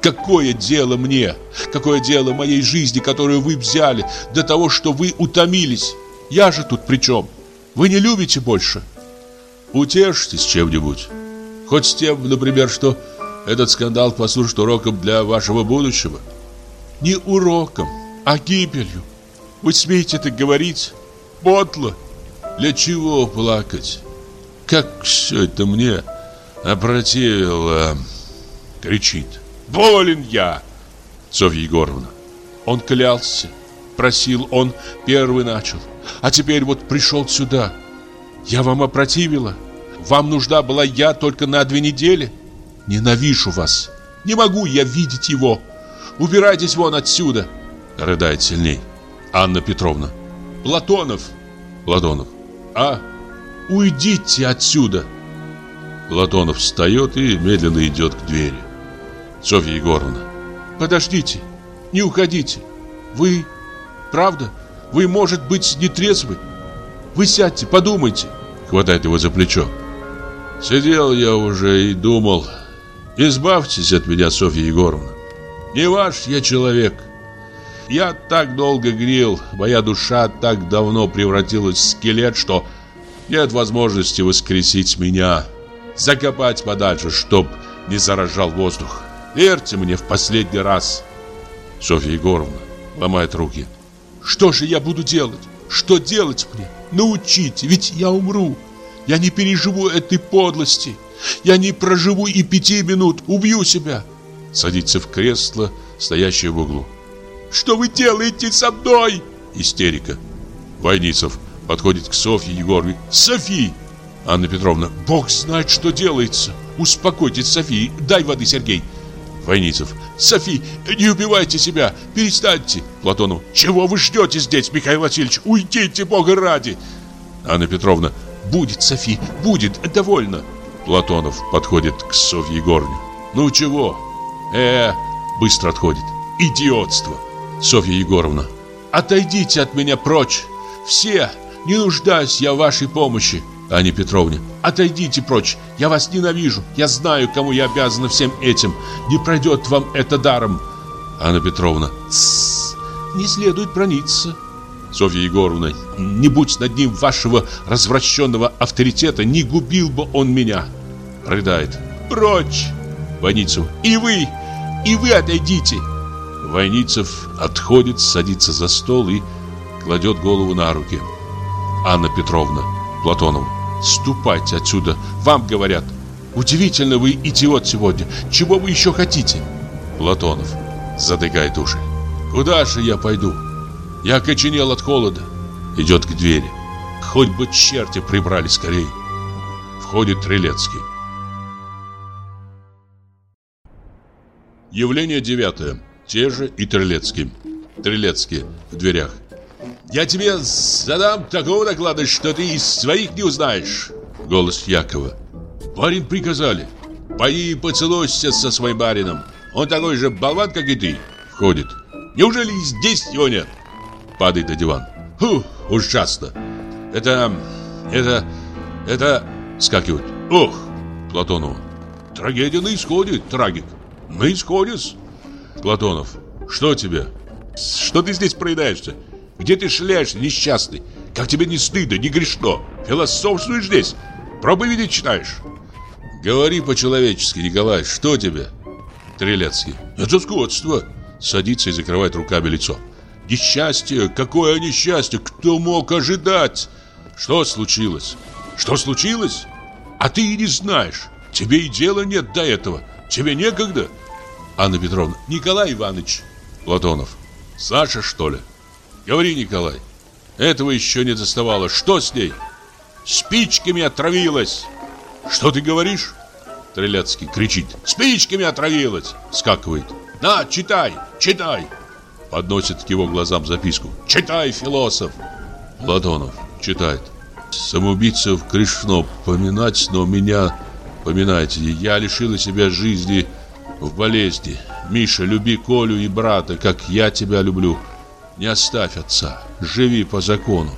Какое дело мне? Какое дело моей жизни, которую вы взяли, до того, что вы утомились? Я же тут при чем? Вы не любите больше? Утешьтесь чем-нибудь. Хоть с тем, например, что этот скандал послужит уроком для вашего будущего. Не уроком, а гибелью. Вы смеете это говорить? Подло. Для чего плакать? Как все это мне опротивило, кричит. Болен я. Софья Егоровна. Он клялся, просил, он первый начал. А теперь вот пришел сюда. Я вам опротивила. Вам нужна была я только на две недели. Ненавижу вас. Не могу я видеть его. Убирайтесь вон отсюда. Рыдает сильней. Анна Петровна. Платонов. Платонов. А? Уйдите отсюда. Платонов встает и медленно идет к двери. Софья Егоровна. Подождите. Не уходите. Вы... Правда? Вы, может быть, не трезвы? Вы сядьте, подумайте. Хватает его за плечо. Сидел я уже и думал. Избавьтесь от меня, Софья Егоровна. Не ваш я человек. Я так долго грел, моя душа так давно превратилась в скелет, что нет возможности воскресить меня, закопать подальше, чтоб не заражал воздух. Верьте мне в последний раз. Софья Егоровна ломает руки. Что же я буду делать? Что делать мне? Научите, ведь я умру. Я не переживу этой подлости. Я не проживу и пяти минут, убью себя. Садится в кресло, стоящее в углу. Что вы делаете со мной? Истерика. Войницев подходит к Софье Егоровне. Софи! Анна Петровна. Бог знает, что делается. Успокойтесь, Софи. Дай воды, Сергей. Войницев. Софи, не убивайте себя, перестаньте. Платонов. Чего вы ждете здесь, Михаил Васильевич? Уйдите, Бога ради. Анна Петровна. Будет, Софи, будет, довольно. Платонов подходит к Софье Егоровне. Ну чего? Э, быстро отходит. Идиотство. Софья Егоровна. Отойдите от меня прочь. Все, не нуждаюсь я в вашей помощи. Анне Петровне. Отойдите прочь, я вас ненавижу. Я знаю, кому я обязана всем этим. Не пройдет вам это даром. Анна Петровна. Не следует брониться. Софья Егоровна. Не будь над ним вашего развращенного авторитета, не губил бы он меня. Рыдает. Прочь. Войницев. И вы, и вы отойдите. Войницев отходит, садится за стол и кладет голову на руки. Анна Петровна. Платонов. Ступайте отсюда, вам говорят. Удивительно вы идиот сегодня. Чего вы еще хотите? Платонов. Задыгает уши. Куда же я пойду? Я окоченел от холода. Идет к двери. Хоть бы черти прибрали скорей. Входит Трелецкий. Явление девятое. Те же и Трелецкий. Трелецкий в дверях. Я тебе задам такого доклада, что ты из своих не узнаешь. Голос Якова. Барин приказали. Пойди поцелуйся со своим барином. Он такой же болван, как и ты. Входит. Неужели здесь его нет? Падает на диван. Фу, ужасно. Это... это... это... Скакивает. Ох, Платонов. Трагедия на исходе, трагик. На исходе. Платонов. Что тебе? Что ты здесь проедаешься? Где ты шляешься, несчастный? Как тебе не стыдно, не грешно? Философствуешь здесь? Проповеди читаешь? Говори по-человечески, Николай, что тебе? Трелецкий. Это скотство. Садится и закрывает руками лицо. Несчастье, какое несчастье, кто мог ожидать? Что случилось? Что случилось? А ты и не знаешь. Тебе и дела нет до этого. Тебе некогда. Анна Петровна. Николай Иванович. Платонов. Саша, что ли? Говори, Николай. Этого еще не доставало. Что с ней? Спичками отравилась. Что ты говоришь? Трелецкий кричит. Спичками отравилась. Скакивает. На, читай, читай. Подносит к его глазам записку. Читай, философ. Платонов читает. Самоубийцев грешно поминать, но меня поминайте. Я лишила себя жизни в болезни. Миша, люби Колю и брата, как я тебя люблю. Не оставь отца, живи по закону.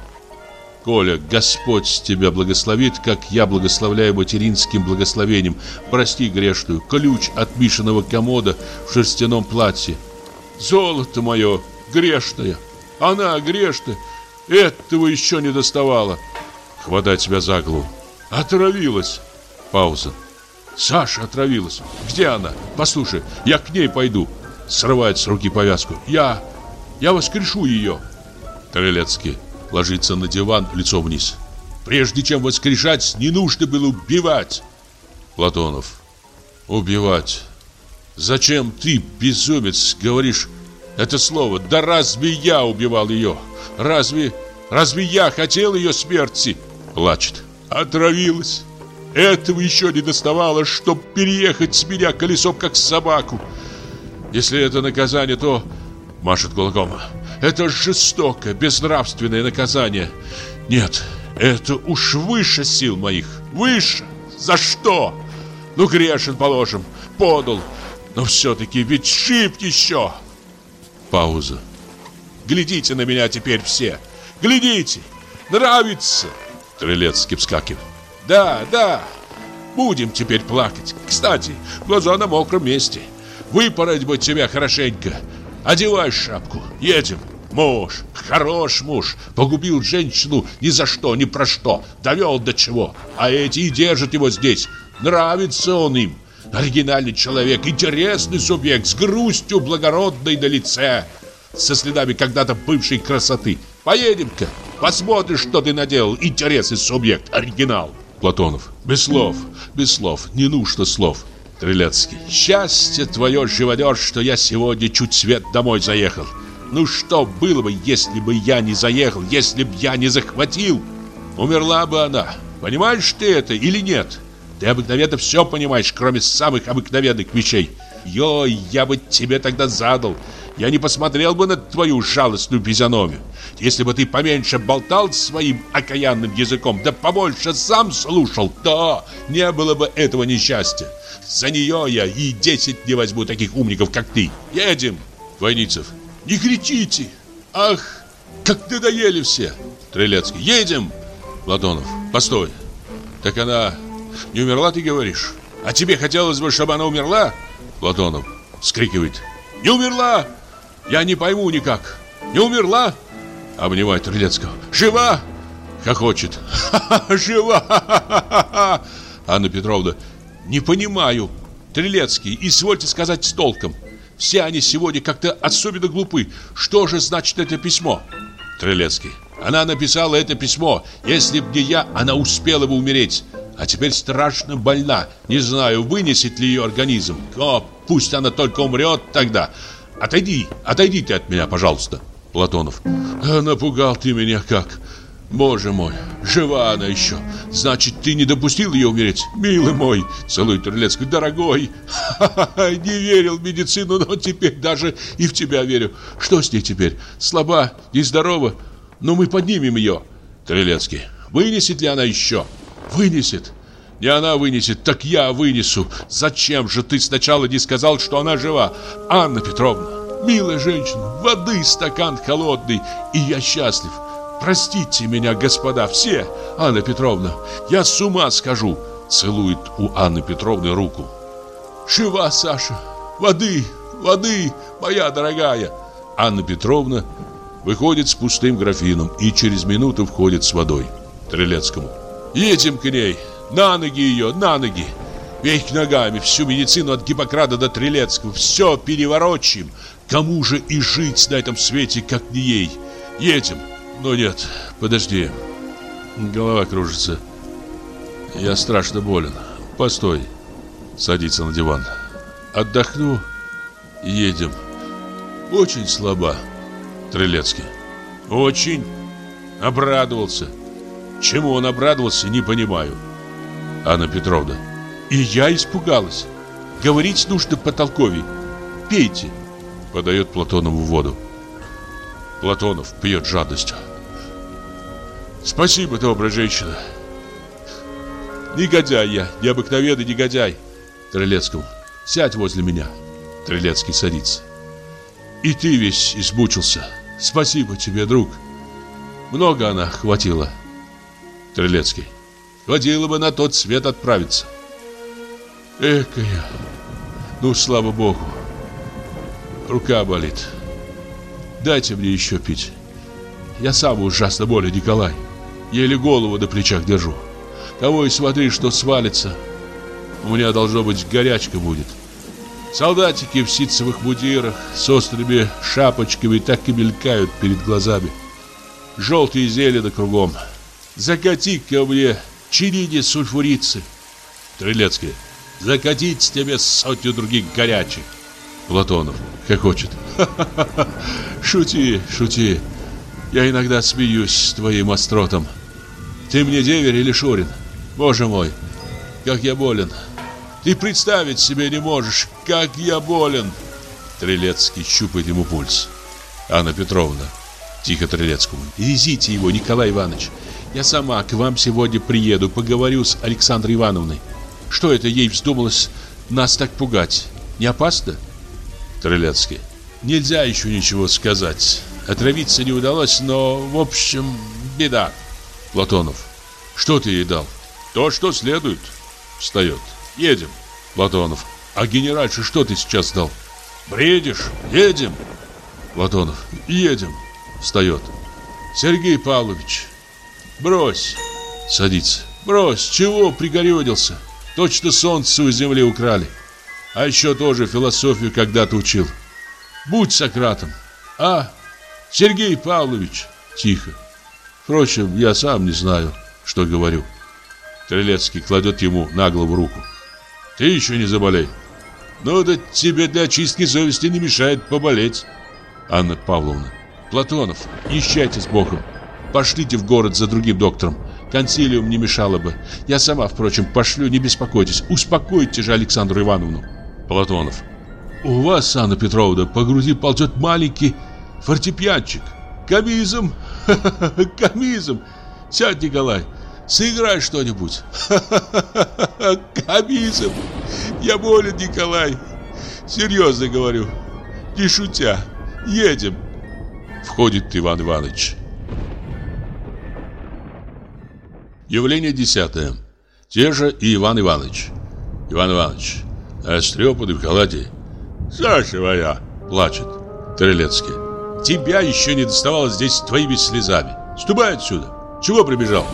Коля, Господь тебя благословит, как я благословляю материнским благословением. Прости грешную, ключ от Мишиного комода в шерстяном платье. Золото мое, грешное, она грешная, этого еще не доставала. Хватать себя за голову. Отравилась. Пауза. Саша отравилась. Где она? Послушай, я к ней пойду. Срывает с руки повязку. Я... я воскрешу ее. Трелецкий ложится на диван лицом вниз. Прежде чем воскрешать, не нужно было убивать. Платонов. Убивать. Зачем ты, безумец, говоришь это слово? Да разве я убивал ее? Разве... разве я хотел ее смерти? Плачет. Отравилась. Этого еще не доставало, чтоб переехать с меня колесом, как собаку. Если это наказание, то... Машет кулаком. Это жестокое, безнравственное наказание. Нет, это уж выше сил моих. Выше. За что? Ну, грешен, положим. Подал. Но все-таки ведь шип еще. Пауза. Глядите на меня теперь все. Глядите. Нравится. Трелецкий вскакивает. Да, да. Будем теперь плакать. Кстати, глаза на мокром месте. Выпороть бы тебя хорошенько. Одевай шапку. Едем. Муж, хорош муж, погубил женщину ни за что, ни про что, довел до чего. А эти и держат его здесь. Нравится он им. Оригинальный человек, интересный субъект, с грустью благородной на лице, со следами когда-то бывшей красоты. Поедем-ка, посмотришь, что ты наделал. Интересный субъект, оригинал. Платонов. Без слов, без слов, не нужно слов. Трилецкий. Счастье твое, живодер, что я сегодня чуть свет домой заехал. Ну что было бы, если бы я не заехал, если б я не захватил? Умерла бы она. Понимаешь ты это или нет? Ты обыкновенно все понимаешь, кроме самых обыкновенных вещей. Ой, я бы тебе тогда задал. Я не посмотрел бы на твою жалостную физиономию. Если бы ты поменьше болтал своим окаянным языком, да побольше сам слушал, то не было бы этого несчастья. За нее я и десять не возьму таких умников, как ты. Едем. Войницев. Не кричите. Ах, как надоели все. Трелецкий. Едем. Платонов. Постой. Так она не умерла, ты говоришь? А тебе хотелось бы, чтобы она умерла? Платонов скрикивает. Не умерла! Я не пойму никак. Не умерла? Обнимает Трилецкого. Жива! Хохочет. Ха-ха, *laughs* жива! Анна Петровна. Не понимаю. Трилецкий, извольте сказать с толком. Все они сегодня как-то особенно глупы. Что же значит это письмо? Трилецкий. Она написала это письмо. Если б не я, она успела бы умереть. А теперь страшно больна. Не знаю, вынесет ли ее организм. О, пусть она только умрет тогда. Отойди, отойди ты от меня, пожалуйста. Платонов. Напугал ты меня как. Боже мой, жива она еще. Значит, ты не допустил ее умереть? Милый мой, целует Терлецкий, дорогой. не верил в медицину, но теперь даже и в тебя верю. Что с ней теперь? Слаба, нездорова? Но мы поднимем ее. Трелецкий. Вынесет ли она еще? Вынесет. Не она вынесет, так я вынесу. Зачем же ты сначала не сказал, что она жива? Анна Петровна, милая женщина, воды стакан холодный, и я счастлив. Простите меня, господа, все. Анна Петровна, я с ума скажу. Целует у Анны Петровны руку. Жива, Саша. Воды, воды, моя дорогая. Анна Петровна Выходит с пустым графином и через минуту входит с водой. Трелецкому. Едем к ней. На ноги ее, на ноги. Веки ногами, всю медицину от Гиппократа до Трелецкого. Все переворочим. Кому же и жить на этом свете, как не ей? Едем. Но нет, подожди. Голова кружится. Я страшно болен. Постой. Садится на диван. Отдохну. Едем. Очень слаба. Трелецкий. Очень. Обрадовался. Чему он обрадовался, не понимаю. Анна Петровна. И я испугалась. Говорить нужно потолковей. Пейте. Подает Платонову воду. Платонов пьет жадностью. Спасибо, добрая женщина. Негодяй я, необыкновенный негодяй. Трелецкому. Сядь возле меня. Трелецкий садится. И ты весь измучился. Спасибо тебе, друг. Много она хватило. Трелецкий. Хватило бы на тот свет отправиться. Экая. Ну, слава богу. Рука болит. Дайте мне еще пить. Я сам ужасно болен, Николай. Еле голову на плечах держу. Того и смотри, что свалится. У меня должно быть горячка будет. Солдатики в ситцевых мундирах с острыми шапочками так и мелькают перед глазами. Желтые зелено кругом. Закати ко мне чинине сульфурицы. Трилецкий. Закатить тебе сотню других горячих. Платонов хохочет. Ха-ха-ха. *laughs* Шути, шути. Я иногда смеюсь с твоим остротом. Ты мне деверь или Шурин? Боже мой, как я болен. Ты представить себе не можешь, как я болен. Трелецкий щупает ему пульс. Анна Петровна, тихо Трелецкому. Везите его, Николай Иванович. Я сама к вам сегодня приеду, поговорю с Александрой Ивановной. Что это ей вздумалось нас так пугать? Не опасно? Трелецкий. Нельзя еще ничего сказать. Отравиться не удалось, но, в общем, беда. Платонов. Что ты ей дал? То, что следует. Встает. Едем. Платонов. А генеральше что ты сейчас дал? Бредишь? Едем. Платонов. Едем. Встает. Сергей Павлович. Брось. Садится. Брось. Чего пригорюнился? Точно солнце у земли украли. А еще тоже философию когда-то учил. Будь Сократом. А, Сергей Павлович. Тихо. Впрочем, я сам не знаю, что говорю. Трелецкий кладет ему на голову руку. Ты еще не заболей. Ну да тебе для очистки совести не мешает поболеть. Анна Павловна. Платонов, езжайте с Богом. Пошлите в город за другим доктором. Консилиум не мешало бы. Я сама, впрочем, пошлю, не беспокойтесь. Успокойте же Александру Ивановну. Платонов. У вас, Анна Петровна, по груди ползет маленький фортепьянчик. Комизм. *laughs* Комизм. Сядь, Николай. Сыграй что-нибудь. *laughs* Комизм. Я болен, Николай. Серьезно говорю. Не шутя. Едем. Входит Иван Иванович. Явление десятое. Те же и Иван Иванович. Иван Иванович. Острепанный в халате. Саша моя. Плачет. Трелецкий. Тебя еще не доставало здесь твоими слезами. Ступай отсюда. Чего прибежал?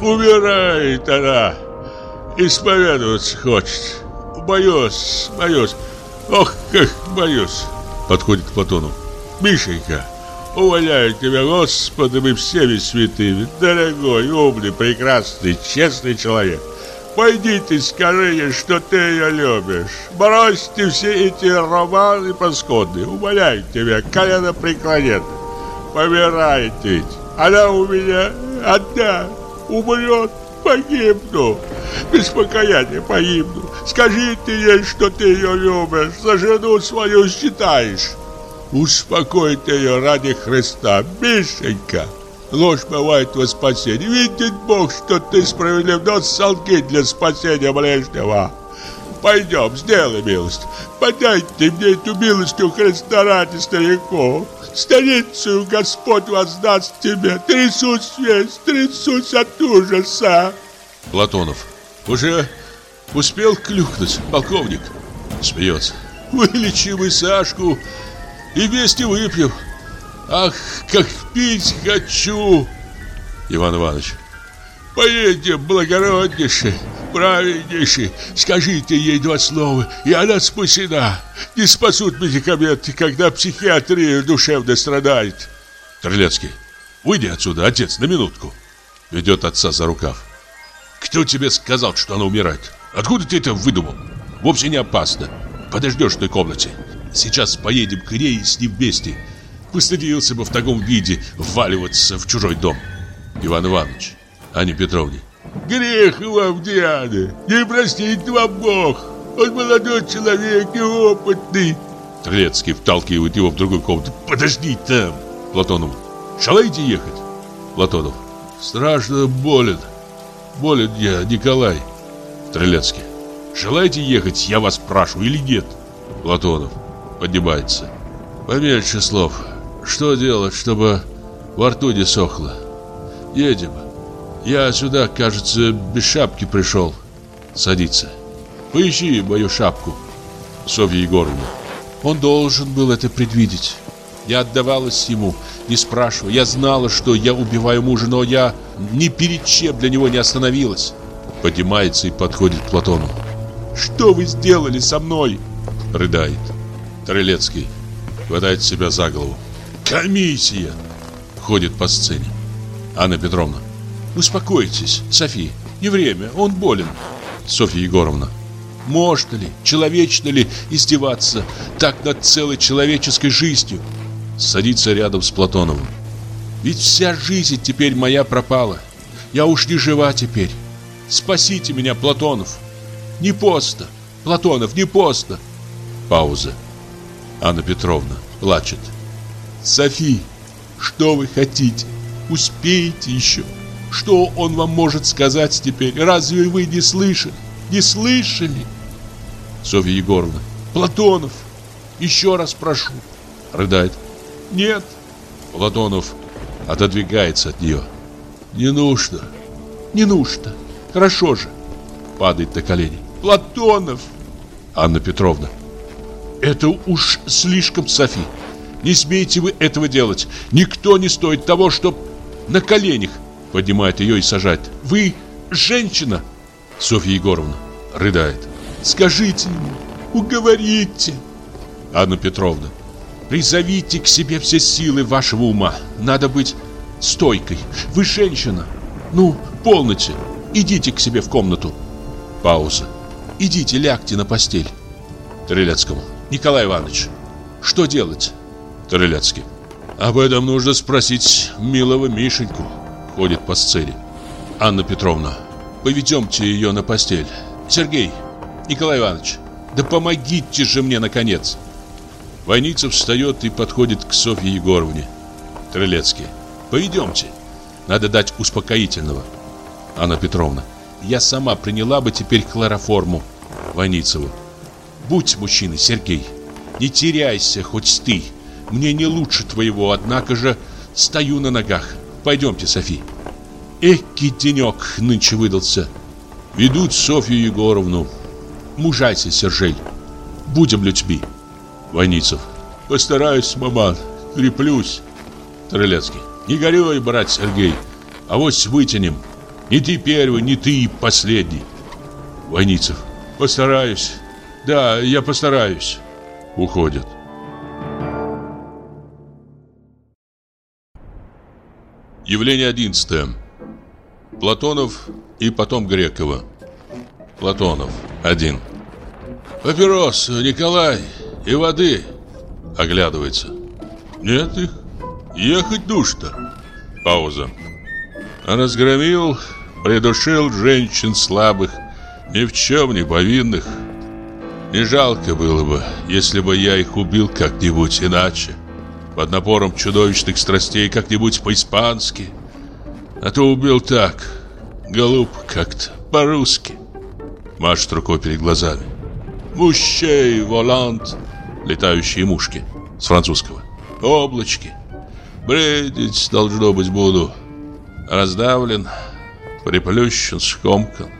Умирает она. Исповедоваться хочет. Боюсь, боюсь. Ох, как боюсь. Подходит к Платону. Мишенька, Умоляю тебя, Господи, мы всеми святыми, дорогой, умный, прекрасный, честный человек. Пойди ты скажи что ты ее любишь. Брось ты все эти романы паскудные. Умоляю тебя, колено преклонет. Помирает. Она у меня одна. Умрет, погибну. Без покаяния погибну. Скажи ты ей, что ты ее любишь. За жену свою считаешь. Успокойте ее ради Христа, Мишенька. Ложь бывает во спасении. Видит Бог, что ты справедлив, но солги для спасения ближнего. Пойдем, сделай милость. Подайте мне эту милость у Христа ради стариков. Старицу Господь воздаст тебе. Трясусь весь, трясусь от ужаса. Платонов. Уже успел клюкнуть, полковник? Смеется. Вылечи мы Сашку и вместе выпьем. Ах, как пить хочу! Иван Иванович. Поедем, благороднейший, праведнейший, скажите ей два слова, и она спасена. Не спасут медикаменты, когда психиатрия душевно страдает. Трелецкий. Выйди отсюда, отец, на минутку. Ведет отца за рукав. Кто тебе сказал, что она умирает? Откуда ты это выдумал? Вовсе не опасно. Подождешь в той комнате. Сейчас поедем к ней с ним вместе. Постыдился бы в таком виде вваливаться в чужой дом. Иван Иванович, Анне Петровне. Грех вам, Диана, не простит вам Бог. Он молодой человек и опытный. Трелецкий вталкивает его в другую комнату. Подожди там. Платонов. Желаете ехать? Платонов. Страшно болен. Болен я, Николай. Трелецкий. Желаете ехать, я вас спрашиваю, или нет? Платонов. Поднимается. Поменьше слов. Что делать, чтобы во рту не сохло? Едем. Я сюда, кажется, без шапки пришел. Садится. Поищи мою шапку. Софья Егоровна. Он должен был это предвидеть. Я отдавалась ему, не спрашивая. Я знала, что я убиваю мужа, но я ни перед чем для него не остановилась. Поднимается и подходит к Платону. «Что вы сделали со мной?» Рыдает. Трелецкий хватает себя за голову. «Комиссия!» Ходит по сцене. Анна Петровна. «Успокойтесь, София, не время, он болен». Софья Егоровна. «Можно ли, человечно ли издеваться так над целой человеческой жизнью?» Садится рядом с Платоновым. «Ведь вся жизнь теперь моя пропала. Я уж не жива теперь. Спасите меня, Платонов. Не поздно, Платонов, не поздно». Пауза. Анна Петровна плачет. «Софи, что вы хотите? Успеете еще? Что он вам может сказать теперь? Разве вы не слышали? Не слышали?» Софья Егоровна. «Платонов, еще раз прошу». Рыдает. «Нет». Платонов отодвигается от нее. «Не нужно». «Не нужно. Хорошо же». Падает на колени. «Платонов!» Анна Петровна. «Это уж слишком, Софи. Не смейте вы этого делать. Никто не стоит того, чтоб на коленях поднимает ее и сажает. Вы женщина. Софья Егоровна рыдает. Скажите ему, уговорите. Анна Петровна, призовите к себе все силы вашего ума. Надо быть стойкой. Вы женщина. Ну, полноте. Идите к себе в комнату. Пауза. Идите, лягте на постель. Трелецкому. Николай Иванович, что делать? Трелецкий. Об этом нужно спросить милого Мишеньку. Ходит по сцене. Анна Петровна. Поведемте ее на постель. Сергей, Николай Иванович, да помогите же мне, наконец. Войницев встает и подходит к Софье Егоровне. Трелецкий. Поведемте. Надо дать успокоительного. Анна Петровна. Я сама приняла бы теперь хлороформу. Войницеву. Будь мужчиной, Сергей. Не теряйся, хоть ты. Мне не лучше твоего, однако же стою на ногах. Пойдемте, Софи. Эки денек нынче выдался. Ведут Софью Егоровну. Мужайся, Сержей. Будем людьми. Войницев. Постараюсь, маман. Креплюсь. Трелецкий. Не горюй, брат Сергей. А вот вытянем. Не ты первый, не ты последний. Войницев. Постараюсь. Да, я постараюсь. Уходят. Явление одиннадцатое. Платонов и потом Грекова. Платонов. Один. Папирос, Николай, и воды. Оглядывается. Нет их. Ехать душно. Пауза. Разгромил, придушил женщин слабых, ни в чем не повинных. Не жалко было бы, если бы я их убил как-нибудь иначе под напором чудовищных страстей как-нибудь по-испански. А то убил так, голуб как-то, по-русски. Машет рукой перед глазами. Мущей, волант, летающие мушки с французского. Облачки. Бредить, должно быть, буду. Раздавлен, приплющен, скомкан.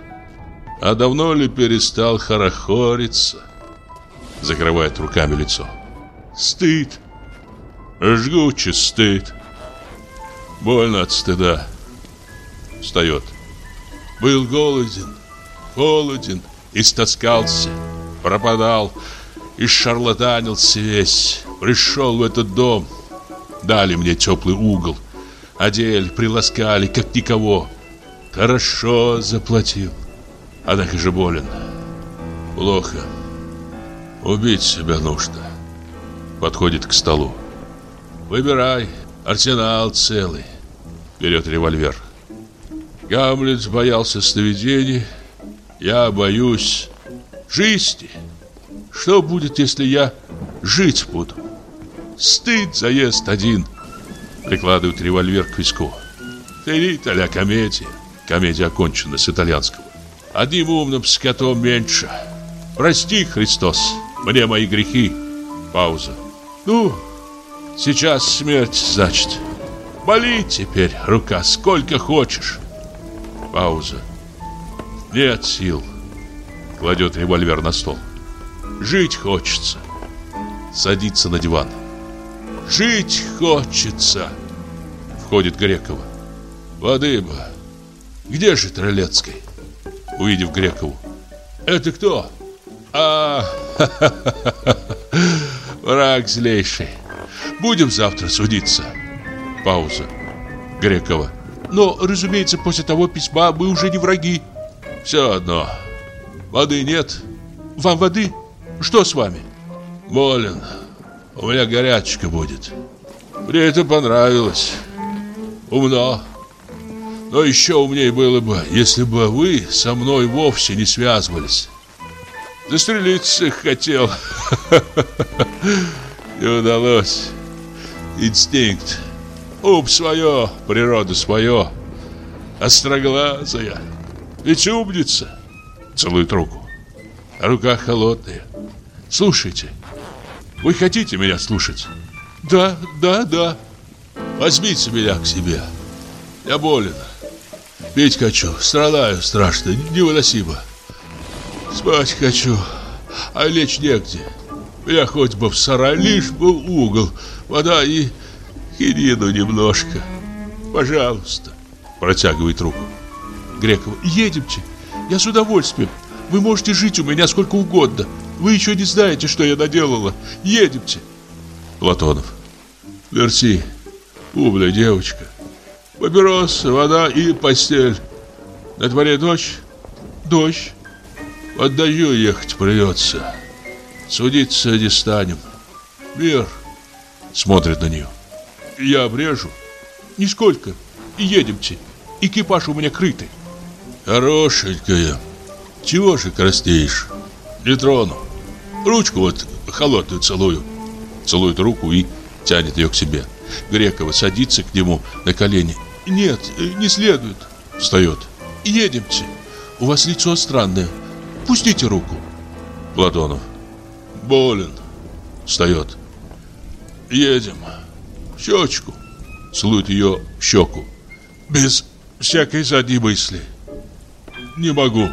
А давно ли перестал хорохориться? Закрывает руками лицо. Стыд. Жгучий стыд. Больно от стыда. Встает. Был голоден, холоден, истоскался, пропадал и шарлатанился весь. Пришел в этот дом, дали мне теплый угол, одели, приласкали, как никого. Хорошо заплатил, а так же болен. Плохо. Убить себя нужно. Подходит к столу. Выбирай, арсенал целый. Берет револьвер. Гамлет боялся сновидений. Я боюсь жизни. Что будет, если я жить буду? Стыд заезд один. Прикладывает револьвер к виску. Ферит а комедия. Комедия окончена с итальянского. Одним умным скотом меньше. Прости, Христос, мне мои грехи. Пауза. Ну, сейчас смерть, значит. Боли теперь рука сколько хочешь. Пауза. Нет сил. Кладет револьвер на стол. Жить хочется. Садится на диван. Жить хочется. Входит Грекова. Воды бы. Где же Тролецкий? Увидев Грекову. Это кто? А, *laughs* враг злейший. Будем завтра судиться. Пауза. Грекова. Но, разумеется, после того письма мы уже не враги. Все одно. Воды нет. Вам воды? Что с вами? Болен. У меня горячка будет. Мне это понравилось. Умно. Но еще умнее было бы, если бы вы со мной вовсе не связывались. Застрелиться хотел. *laughs* Не удалось. Инстинкт. Ум свое, природа свое. Остроглазая. Ведь умница. Целует руку. А рука холодная. Слушайте. Вы хотите меня слушать? Да, да, да. Возьмите меня к себе. Я болен. Пить хочу, страдаю страшно, невыносимо. Спать хочу, а лечь негде. Я хоть бы в сарай, лишь бы угол, вода и хинину немножко. Пожалуйста, протягивает руку. Грекова, едемте, я с удовольствием. Вы можете жить у меня сколько угодно. Вы еще не знаете, что я наделала. Едемте. Платонов. Мерси, умная девочка. Папиросы, вода и постель. На дворе дождь? Дождь. Дождю ехать придется. Судиться не станем. Мир смотрит на нее. Я обрежу. Нисколько. И едемте. Экипаж у меня крытый. Хорошенькая. Чего же краснеешь? Не трону. Ручку вот холодную целую. Целует руку и тянет ее к себе. Грекова садится к нему на колени. Нет, не следует. Встает. Едемте. У вас лицо странное. Пустите руку. Платонов. Болен. Встает. Едем. Щечку. Целует ее в щеку. Без всякой задней мысли. Не могу.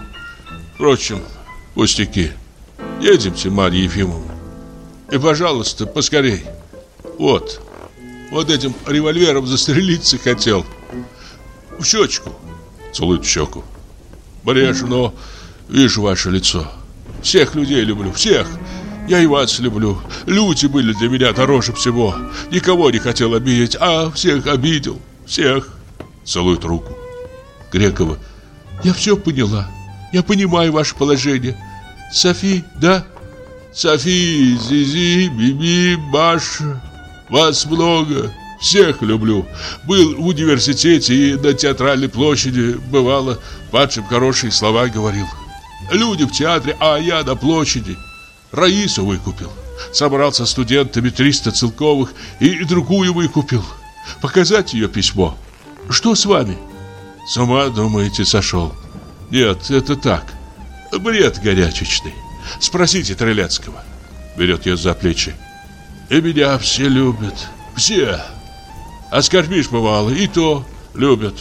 Впрочем, пустяки. Едемте, Марья Ефимовна. И, пожалуйста, поскорей. Вот. Вот этим револьвером застрелиться хотел. В щечку. Целует в щеку. Брежу, но вижу ваше лицо. Всех людей люблю, всех. Я и вас люблю. Люди были для меня дороже всего. Никого не хотел обидеть, а всех обидел. Всех. Целует руку. Грекова. Я все поняла. Я понимаю ваше положение. Софи, да? Софи, Зизи, Биби, Маша. Вас много. Всех люблю. Был в университете и на театральной площади, бывало, падшим хорошие слова говорил. Люди в театре, а я на площади. Раису выкупил. Собрал со студентами 300 целковых и другую выкупил. Показать ее письмо. Что с вами? С ума, думаете, сошел? Нет, это так. Бред горячечный. Спросите Трелецкого. Берет ее за плечи. И меня все любят. Все. Оскорбишь, бывало, и то любят.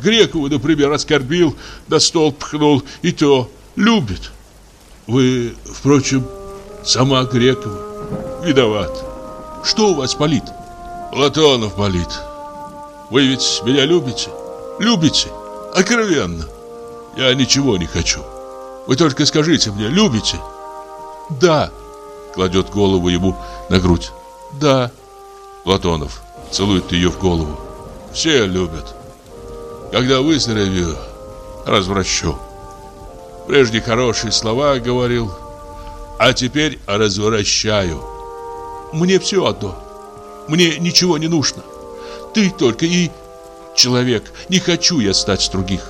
Грекову, например, оскорбил, на стол пхнул, и то любит. Вы, впрочем, сама Грекова. Виноват. Что у вас болит? Платонов болит. Вы ведь меня любите? Любите? Откровенно. Я ничего не хочу. Вы только скажите мне, любите? Да. Кладет голову ему на грудь. Да. Платонов целует ее в голову. Все любят. Когда выздоровею, развращу. Прежде хорошие слова говорил, а теперь развращаю. Мне все одно. Мне ничего не нужно. Ты только и человек. Не хочу я стать с других.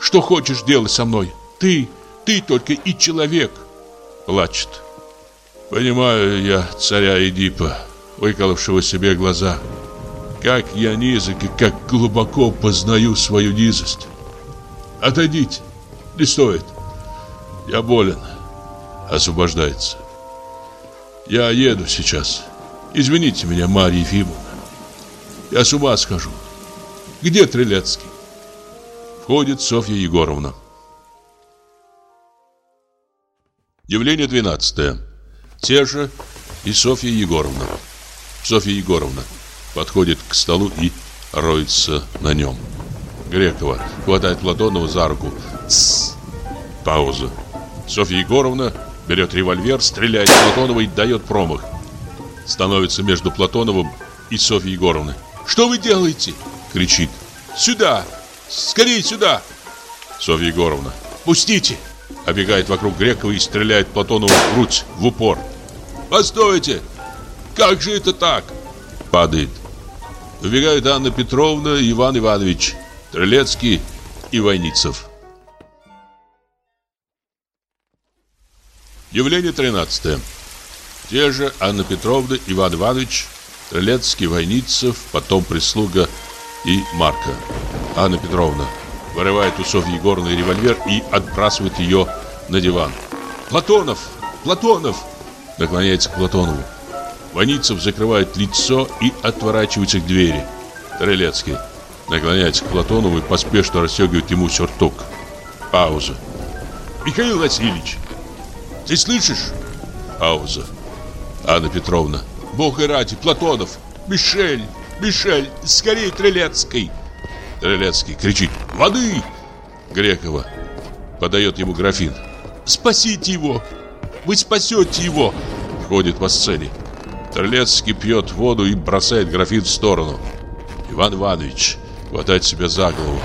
Что хочешь делать со мной? Ты, ты только и человек. Плачет. Понимаю я царя Эдипа, выколовшего себе глаза. Как я низок и как глубоко познаю свою низость. Отойдите. Не стоит. Я болен. Освобождается. Я еду сейчас. Извините меня, Марья Ефимовна. Я с ума схожу. Где Трелецкий? Входит Софья Егоровна. Явление 12. Те же и Софья Егоровна. Софья Егоровна подходит к столу и роется на нем. Грекова хватает Платонова за руку. Тссс. Пауза. Софья Егоровна берет револьвер, стреляет в Платонова и дает промах. Становится между Платоновым и Софьей Егоровной. «Что вы делаете?» — кричит. «Сюда! Скорее сюда!» Софья Егоровна. «Пустите!» Обегает вокруг Грекова и стреляет Платонову в грудь в упор. «Постойте! Как же это так?» Падает. Убегают Анна Петровна Иван Иванович, Трелецкий и Войницев. Явление 13. Те же Анна Петровна, Иван Иванович, Трелецкий, Войницев, потом прислуга и Марка. Анна Петровна вырывает у Софьи Егоровны револьвер и отбрасывает ее на диван. «Платонов! Платонов!» Наклоняется к Платонову. Войницев закрывает лицо и отворачивается к двери. Трелецкий наклоняется к Платонову и поспешно расстегивает ему сюртук. Пауза. «Михаил Васильевич, ты слышишь?» Пауза. Анна Петровна. «Бог и ради, Платонов! Мишель! Мишель! Скорее Трелецкий!» Трелецкий кричит «Воды!» Грекова подает ему графин. «Спасите его! Вы спасете его!» Ходит по сцене. Трелецкий пьет воду и бросает графин в сторону. Иван Иванович хватает себя за голову.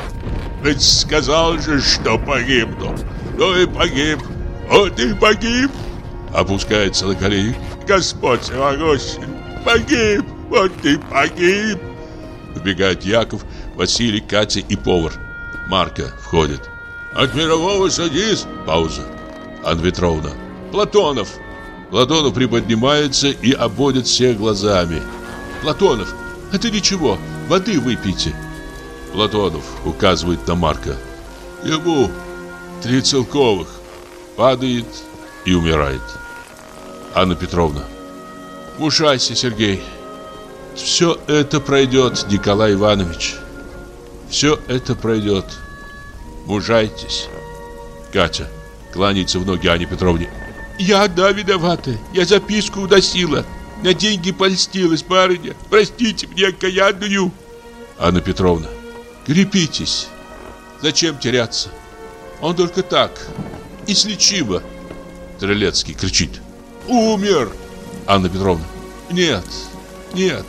«Ведь сказал же, что погибну! Ну и погиб! Вот и погиб!» Опускается на колени. «Господь всемогущий! Погиб! Вот и погиб!» Убегает Яков, Василий, Катя и повар. Марка входит. «От мирового садись!» Пауза. Анна Петровна. «Платонов!» Платонов приподнимается и обводит всех глазами. «Платонов, это ничего, воды выпейте!» Платонов указывает на Марка. Ему три целковых. Падает и умирает. Анна Петровна. Мушайся, Сергей. Все это пройдет, Николай Иванович. Все это пройдет. Мужайтесь. Катя кланяется в ноги Анне Петровне. Я одна виновата. Я записку уносила. На деньги польстилась, барыня. Простите мне окаянную. Анна Петровна. Крепитесь. Зачем теряться? Он только так. Излечимо. Трелецкий кричит. Умер. Анна Петровна. Нет, нет.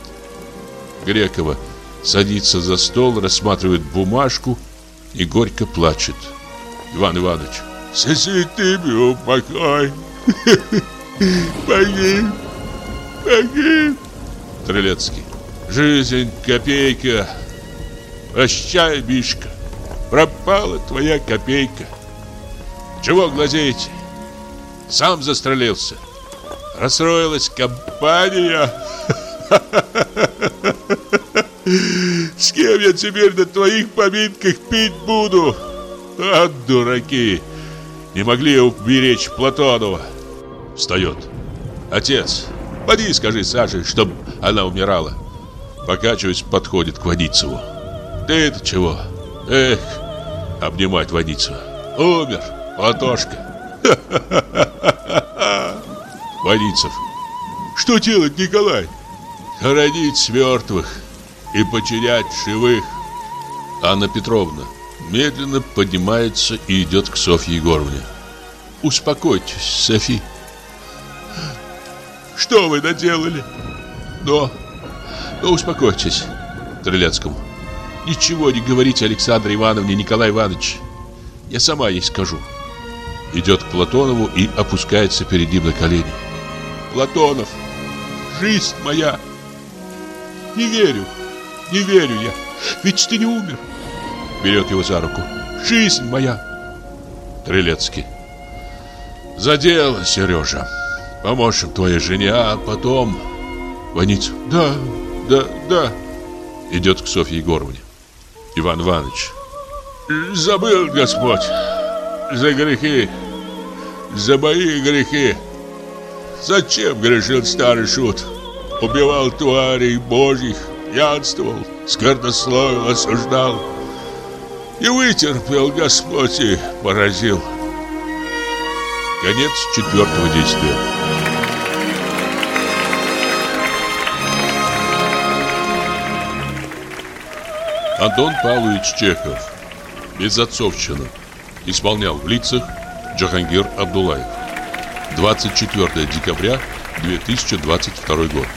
Грекова садится за стол, рассматривает бумажку и горько плачет. Иван Иванович. Со святыми упокой. Погиб. *laughs* Погиб. Трелецкий. Жизнь копейка. Прощай, Мишка. Пропала твоя копейка. Чего глазеете? Сам застрелился. Расстроилась компания. С кем я теперь на твоих поминках пить буду? А, дураки! Не могли уберечь Платонова. Встает. Отец, поди скажи Саше, чтоб она умирала. Покачиваясь, подходит к Ваницеву. Ты-то чего? Эх, обнимает Ваницева. Умер, Платошка. Ваницев. *laughs* Что делать, Николай? хоронить мертвых и потерять живых. Анна Петровна медленно поднимается и идет к Софье Егоровне. Успокойтесь, Софи. Что вы наделали? Но, но успокойтесь, Трылецкому. Ничего не говорите Александре Ивановне, Николай Иванович. Я сама ей скажу. Идет к Платонову и опускается перед ним на колени. Платонов, жизнь моя. Не верю, не верю я. Ведь ты не умер. Берет его за руку. Жизнь моя. Трилецкий. За дело, Сережа. Поможем твоей жене, а потом... Ваницу. Да, да, да. Идет к Софье Егоровне. Иван Иванович. Забыл Господь за грехи, за мои грехи. Зачем грешил старый шут? Убивал тварей божьих, янствовал, сквернословил, осуждал. И вытерпел Господь и поразил. Конец четвертого действия. Антон Павлович Чехов. Безотцовщина. Исполнял в лицах Джахангир Абдулаев. 24 декабря 2022 год.